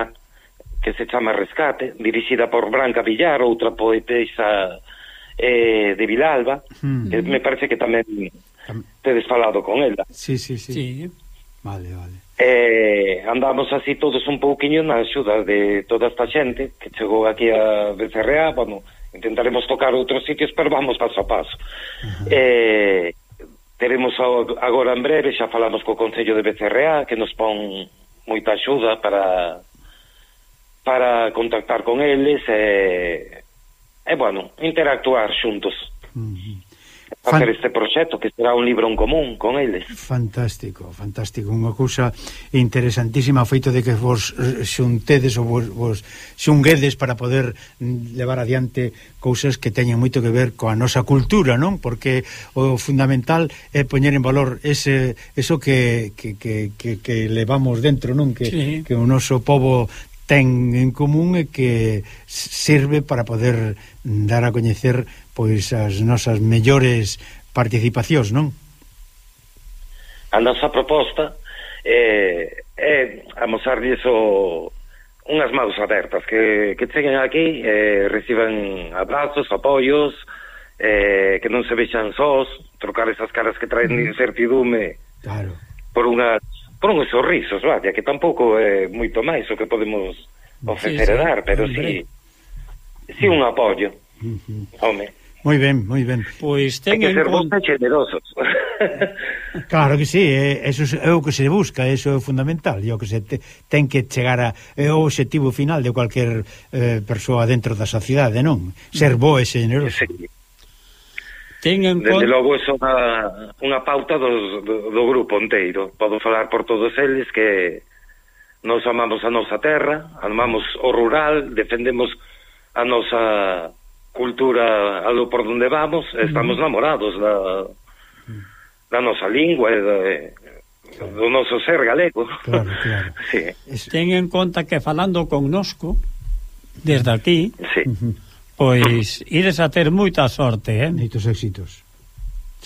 que se chama Rescate, dirixida por Branca Villar, outra poetesa eh, de Vilalba, mm. que me parece que tamén tedes falado con ela. Sí, sí, sí. sí. Vale, vale. Eh, andamos así todos un pouquiño na axuda de toda esta xente que chegou aquí a Becerreá, bueno, Intentaremos tocar outros sitios, pero vamos paso a paso. Uh -huh. eh, teremos agora en breve, xa falamos co Concello de BCRA, que nos pon moita axuda para para contactar con eles e, e bueno, interactuar xuntos. Uh -huh facer este proxecto que será un libro en común con eles. Fantástico, fantástico, unha cousa interesantísima feito de que vos xuntedes ou vos, vos xunguedes para poder levar adiante cousas que teñen moito que ver coa nosa cultura, non? Porque o fundamental é poñer en valor ese eso que, que, que, que, que levamos dentro, non? Que, sí. que o noso povo ten en común e que sirve para poder dar a coñecer pois as nosas mellores participacións, non? A nosa proposta é, é amosarlles o unhas maus abertas que, que cheguen aquí eh, reciban abrazos, apoios eh, que non se vexan sós trocar esas caras que traen mm. incertidume claro. por unha por uns sorrisos, vaya, que tampouco é moito máis o que podemos ofrecer sí, sí, e dar, pero si sí, si sí un apoio. Uh -huh. Home. Moi ben, moi ben. Pois ten que ser cont... generosos. claro que sí, eh, eso é o que se busca, eso é fundamental, e o que se te, ten que chegar a é o obxectivo final de cualquier eh, persoa dentro da sociedade, non? Ser bo e generoso. Sí. Ten en Desde logo é unha, unha pauta do, do, do grupo inteiro. Podo falar por todos eles que nos amamos a nosa terra, amamos o rural, defendemos a nosa cultura algo por donde vamos, estamos namorados da, da nosa lingua eh, e da, do noso ser galego. Claro, claro. sí. Ten en conta que falando connosco, desde aquí, sí. pois ides a ter moita sorte, eh? Moitos éxitos.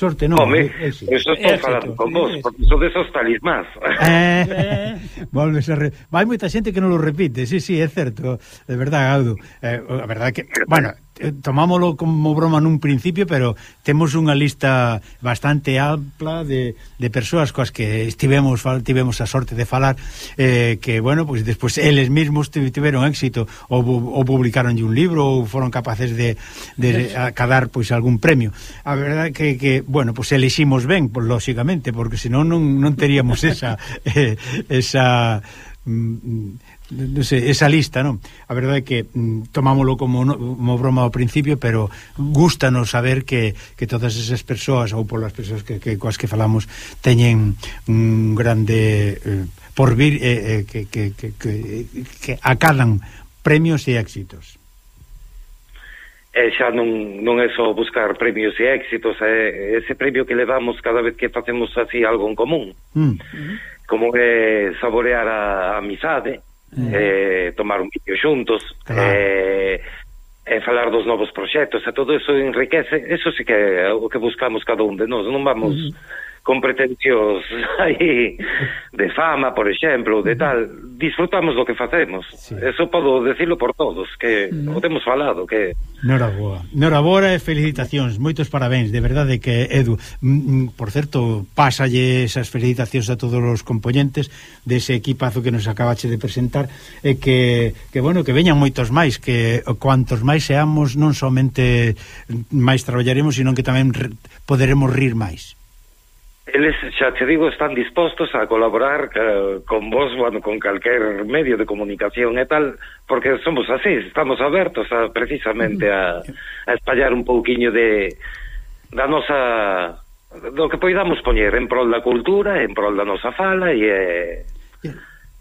Sorte non, Home, eh? éxito. Eso estou éxito, falando con vos, éxito. porque son desos talismás. Eh, volves a re... Vai moita xente que non lo repite, sí, sí, é certo, de verdade, Gaudo. Eh, a verdade que, bueno, Eh, tomámoslo como broma nun principio, pero temos unha lista bastante ampla de, de persoas coas que estivemos tivemos a sorte de falar eh, que, bueno, pois pues, despois eles mesmos tiveron éxito ou, ou publicaron un libro ou foron capaces de, de acadar pois pues, algún premio. A verdade que, que bueno, pois pues, eleximos ben, pois, lóxicamente, porque senón non, non teríamos esa eh, esa mm, ese, esa lista, non? A verdade é que mm, tomámolo como, no, como broma ao principio, pero gustanos saber que, que todas esas persoas ou polas persoas que, que coas que falamos teñen un grande eh, porvir eh, eh, que, que, que, que, que acadan premios e éxitos. E xa non, non é só buscar premios e éxitos, é ese premio que levamos cada vez que facemos así algo en común. Mm. Como é saborear a, a amizade, Eh. eh, tomar un vídeo xuntos claro. eh, e falar dos novos proxectos e todo iso enriquece, eso sí que é o que buscamos cada un de nós, non vamos con pretensións aí de fama, por exemplo, de tal, disfrutamos do que facemos. Sí. Eso podo decirlo por todos, que mm. o temos falado, que Noraboa. Noraboa e felicitacións, moitos parabéns, de verdade que Edu, mm, mm, por certo, pásalle esas felicitacións a todos os componentes dese equipazo que nos acabache de presentar e que, que bueno, que veñan moitos máis, que cuantos máis seamos non somente máis traballaremos, sino que tamén poderemos rir máis eles, xa te digo, están dispostos a colaborar uh, con vos, bueno, con calquer medio de comunicación e tal, porque somos así, estamos abertos a, precisamente a, a espallar un pouquiño de da nosa do que poidamos poñer en prol da cultura, en prol da nosa fala e, eh,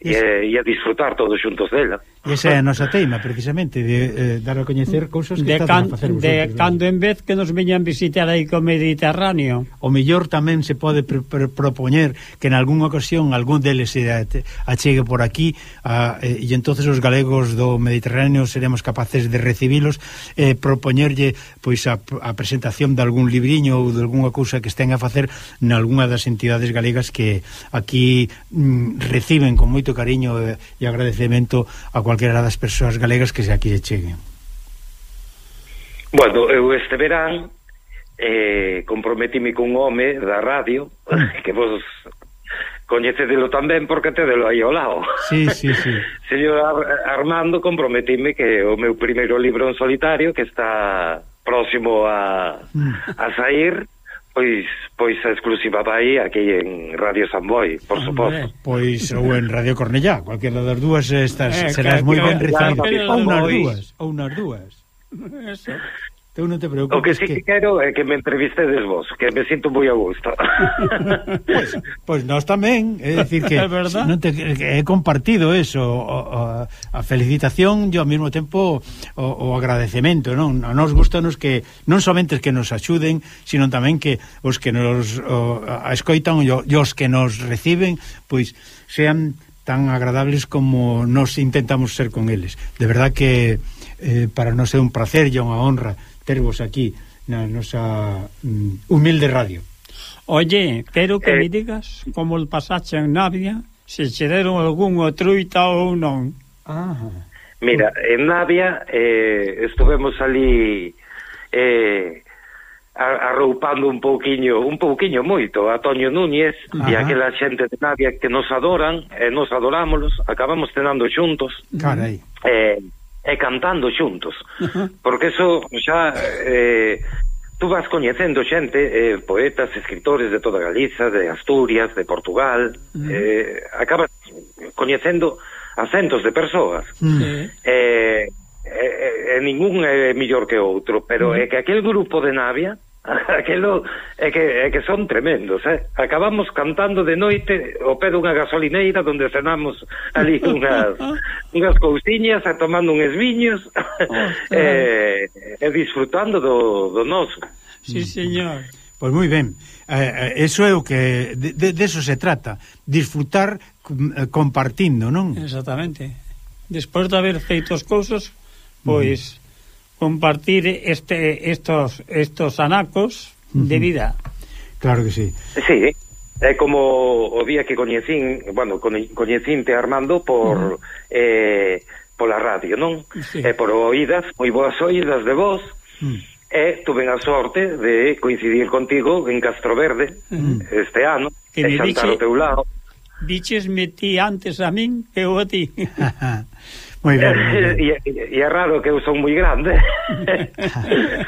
yeah. e, e a disfrutar todos xuntos dela. E esa é a nosa teima, precisamente, de eh, dar a coñecer cousas que de están can, a facer vosotros, De cando en vez que nos veñan visitar aí co Mediterráneo. O mellor tamén se pode pr pr propoñer que en algunha ocasión algún deles se achegue por aquí a, eh, e entonces os galegos do Mediterráneo seremos capaces de recibilos e eh, propoñerlle pois a, a presentación de algún libriño ou de algunha cousa que estén a facer nalgúna das entidades galegas que aquí mm, reciben con moito cariño eh, e agradecemento a cualquera das persoas galegas que se aquí cheguen? Bueno, eu este verán eh, comprometime cun home da radio mm. que vos coñecedelo tamén porque tedelo aí ao lado. Sí, sí, sí. Señor Ar Armando, comprometime que o meu primeiro libro en solitario que está próximo a, mm. a sair Pois, pois a exclusiva vai aquí en Radio San Boi, por suposto. Pois ou en Radio Cornellá, cualquiera das dúas estas eh, serás moi ben recibida. Ou nas dúas, ou nas dúas. Eso. Eu non te preocupes. O que sí que, que quero é eh, que me entrevistedes vos, que me sinto moi a gusto. pois pues, pues nós tamén, é dicir que é non te he compartido eso, a, a felicitación e ao mesmo tempo o, o agradecemento, non? A nos gustanos que non somente que nos axuden, sino tamén que os que nos o, a escoitan e os que nos reciben, pois sean tan agradables como nos intentamos ser con eles. De verdad que eh, para nós é un placer e unha honra tervos aquí na nosa mm, humilde radio. Oye, quero que eh... me digas como el pasaxe en Navia, se che deron algún truita ou non. Ah. Mira, en Navia eh, estuvemos ali eh, arroupando un pouquiño, un pouquiño moito a Toño Núñez Ajá. e aquela xente de Navia que nos adoran, e nos adorámolos, acabamos cenando xuntos. Carai. Eh, e cantando xuntos. Porque eso xa... Eh, tú vas coñecendo xente, eh, poetas, escritores de toda Galiza, de Asturias, de Portugal, uh -huh. eh, acabas coñecendo a centos de persoas. Uh -huh. eh, eh, eh, ningún é mellor que outro, pero uh -huh. é que aquel grupo de Navia Aquelo é que, é que son tremendos, eh? Acabamos cantando de noite ao pé dunha gasolineira onde cenamos ali unhas, unhas cousiñas e tomando uns viños ah, ah. e, eh, e disfrutando do, do noso. Sí, mm, señor. Pois moi ben, eh, eh, eso é o que de, de, de eso se trata, disfrutar eh, compartindo, non? Exactamente. Despois de haber feito as cousas, pois... Mm compartir este estos estos anacos uh -huh. de vida. Claro que sí. Sí, é como o día que coñecín, bueno, coñecínte Armando por uh -huh. eh, pola radio, non? Sí. E por oídas, moi boas oídas de voz. Uh -huh. E tuve a sorte de coincidir contigo en Castroverde uh -huh. este ano, que e xantar dixe, teu lado. Diches metí antes a min que eu a ti. Moi ben. E, e é raro que pois, eu son moi grande.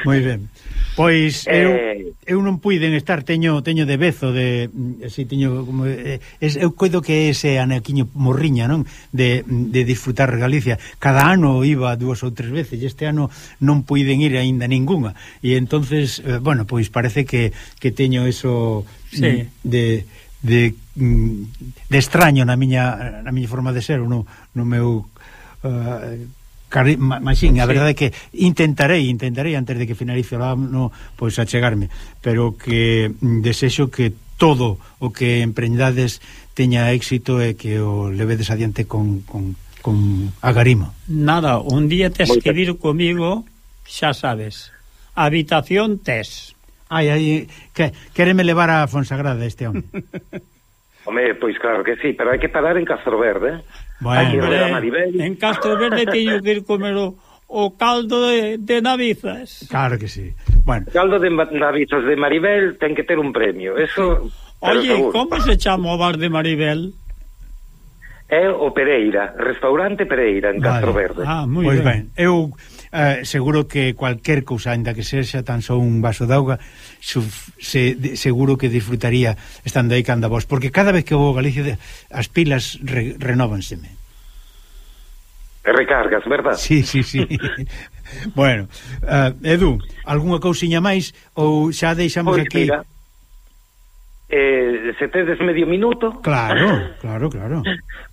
moi ben. Pois eu, eh... eu non puiden estar, teño teño de bezo de mm, si teño como eh, es, eu coido que ese anaquiño morriña, non, de, de disfrutar Galicia. Cada ano iba dúas ou tres veces, e este ano non puiden ir aínda ningunha. E entonces, eh, bueno, pois parece que, que teño eso mm, sí. de de mm, de extraño na miña na miña forma de ser, no, no meu Eh, uh, Maxín, a verdade é que intentarei, intentarei antes de que finalice o ano, pois achegarme, pero que desexo que todo o que emprendades teña éxito e que o levedes adiante con, con, con agarimo. Nada, un día tes que vir comigo, xa sabes, habitación tes. Ai, ai, que, quereme levar a Fonsagrada este home. Home, pois claro que sí, pero hai que parar en Castroverde. Bueno, en, en Castro Verde teño que ir comer o, o caldo de, de navizas. Claro que sí. Bueno. Caldo de navizas de Maribel ten que ter un premio, eso... Oye, seguro. como se chama o bar de Maribel? É o Pereira, restaurante Pereira, en vale. Castro Verde. Ah, moi pois ben. ben. Eu eh, seguro que cualquier cousa, ainda que sexa tan só un vaso de auga, suf, se, de, seguro que disfrutaría estando aí canda vos, porque cada vez que vou a Galicia as pilas re, renóvanseme. Recargas, verdad? Sí, sí, sí. bueno, uh, Edu, algunha cousiña máis ou xa deixamos pois, aquí... Mira eh, se tedes medio minuto... Claro, claro, claro.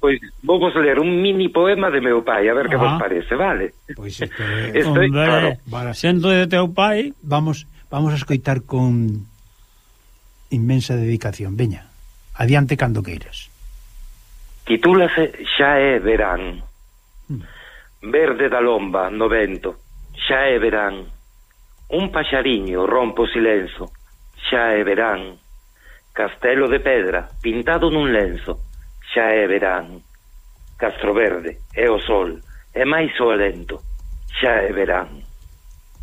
Pois vou vos ler un mini poema de meu pai, a ver que ah, vos parece, vale? Pois este... Estoy, onde, claro, vale. Sendo de teu pai... Vamos, vamos a escoitar con inmensa dedicación, veña. Adiante cando queiras. Titúlase Xa é verán. Hmm. Verde da lomba no vento, xa é verán. Un paxariño rompo o silenzo, xa é verán. Castelo de Pedra, pintado nun lenzo. Xa é verán. Castro verde, é o sol, é máis o alento. Xa é verán.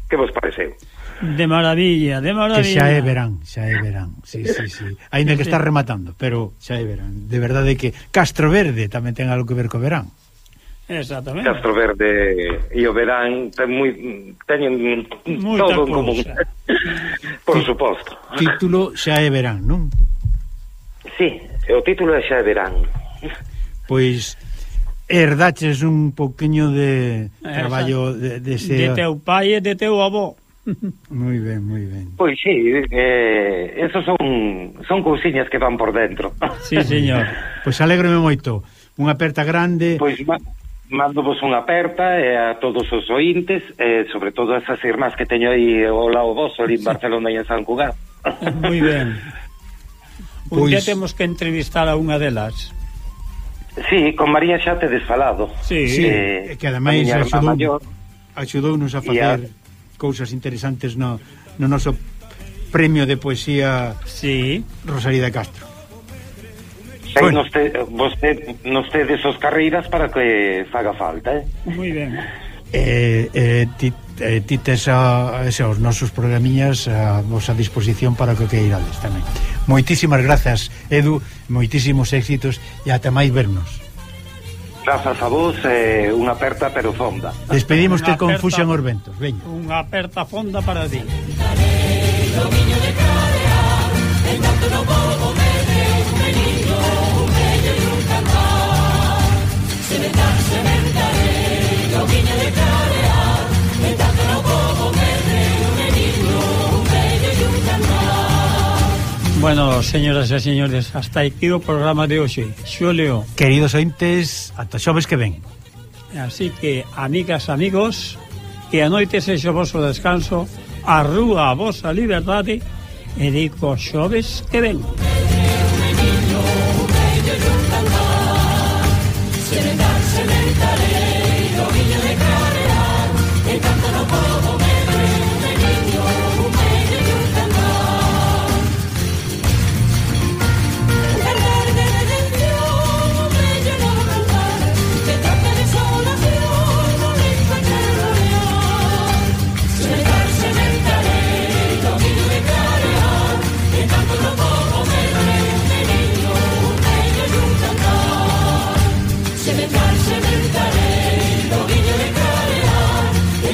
Que vos pareceu? De maravilla, de maravilla. Que xa é verán, xa é verán. Sí, sí, sí. Ainda que está rematando, pero xa é verán. De verdade que Castro verde tamén ten algo que ver co verán. Exactamente. Castro Verde e o Verán ten moi teñen Moita todo en común. Por suposto. Título xa é Verán, non? Sí, o título é xa é Verán. Pois herdaches un poquinho de traballo de, de, ser... de teu pai e de teu avó. Moi ben, moi ben. Pois sí, eh, esos son son cousiñas que van por dentro. Sí, señor. pois alégrome moito. Unha aperta grande. Pois Mándovos unha aperta e a todos os ointes, e sobre todo a esas irmás que teño aí ao lado vos, ali en Barcelona e en San Cugat. Moi ben. Un pois... día temos que entrevistar a unha delas. Sí, con María xa te desfalado. Sí, eh, sí eh, que ademais axudou, nos axudounos a facer a... cousas interesantes no, no noso premio de poesía sí. Rosalía de Castro. Ten vostede, vostede nos tedes os carreiras para que faga falta, eh? Moi ben. Eh, eh, ti, eh, ti tes a, ese, os nosos programiñas eh, a vosa disposición para que queirades tamén. Moitísimas grazas, Edu, moitísimos éxitos e ata máis vernos. Grazas a vos, eh, unha aperta pero fonda. Despedimos que confuxan os ventos, veña. Unha aperta fonda para ti. Dominio de carear, en tanto no povo Bueno, señoras e señores, hasta aquí o programa de hoxe. Xulio. leo. Queridos ointes, ata xoves que ven. Así que, amigas, amigos, que a noite sexa o vosso descanso, arrúa a vosa liberdade e dico xoves que ven.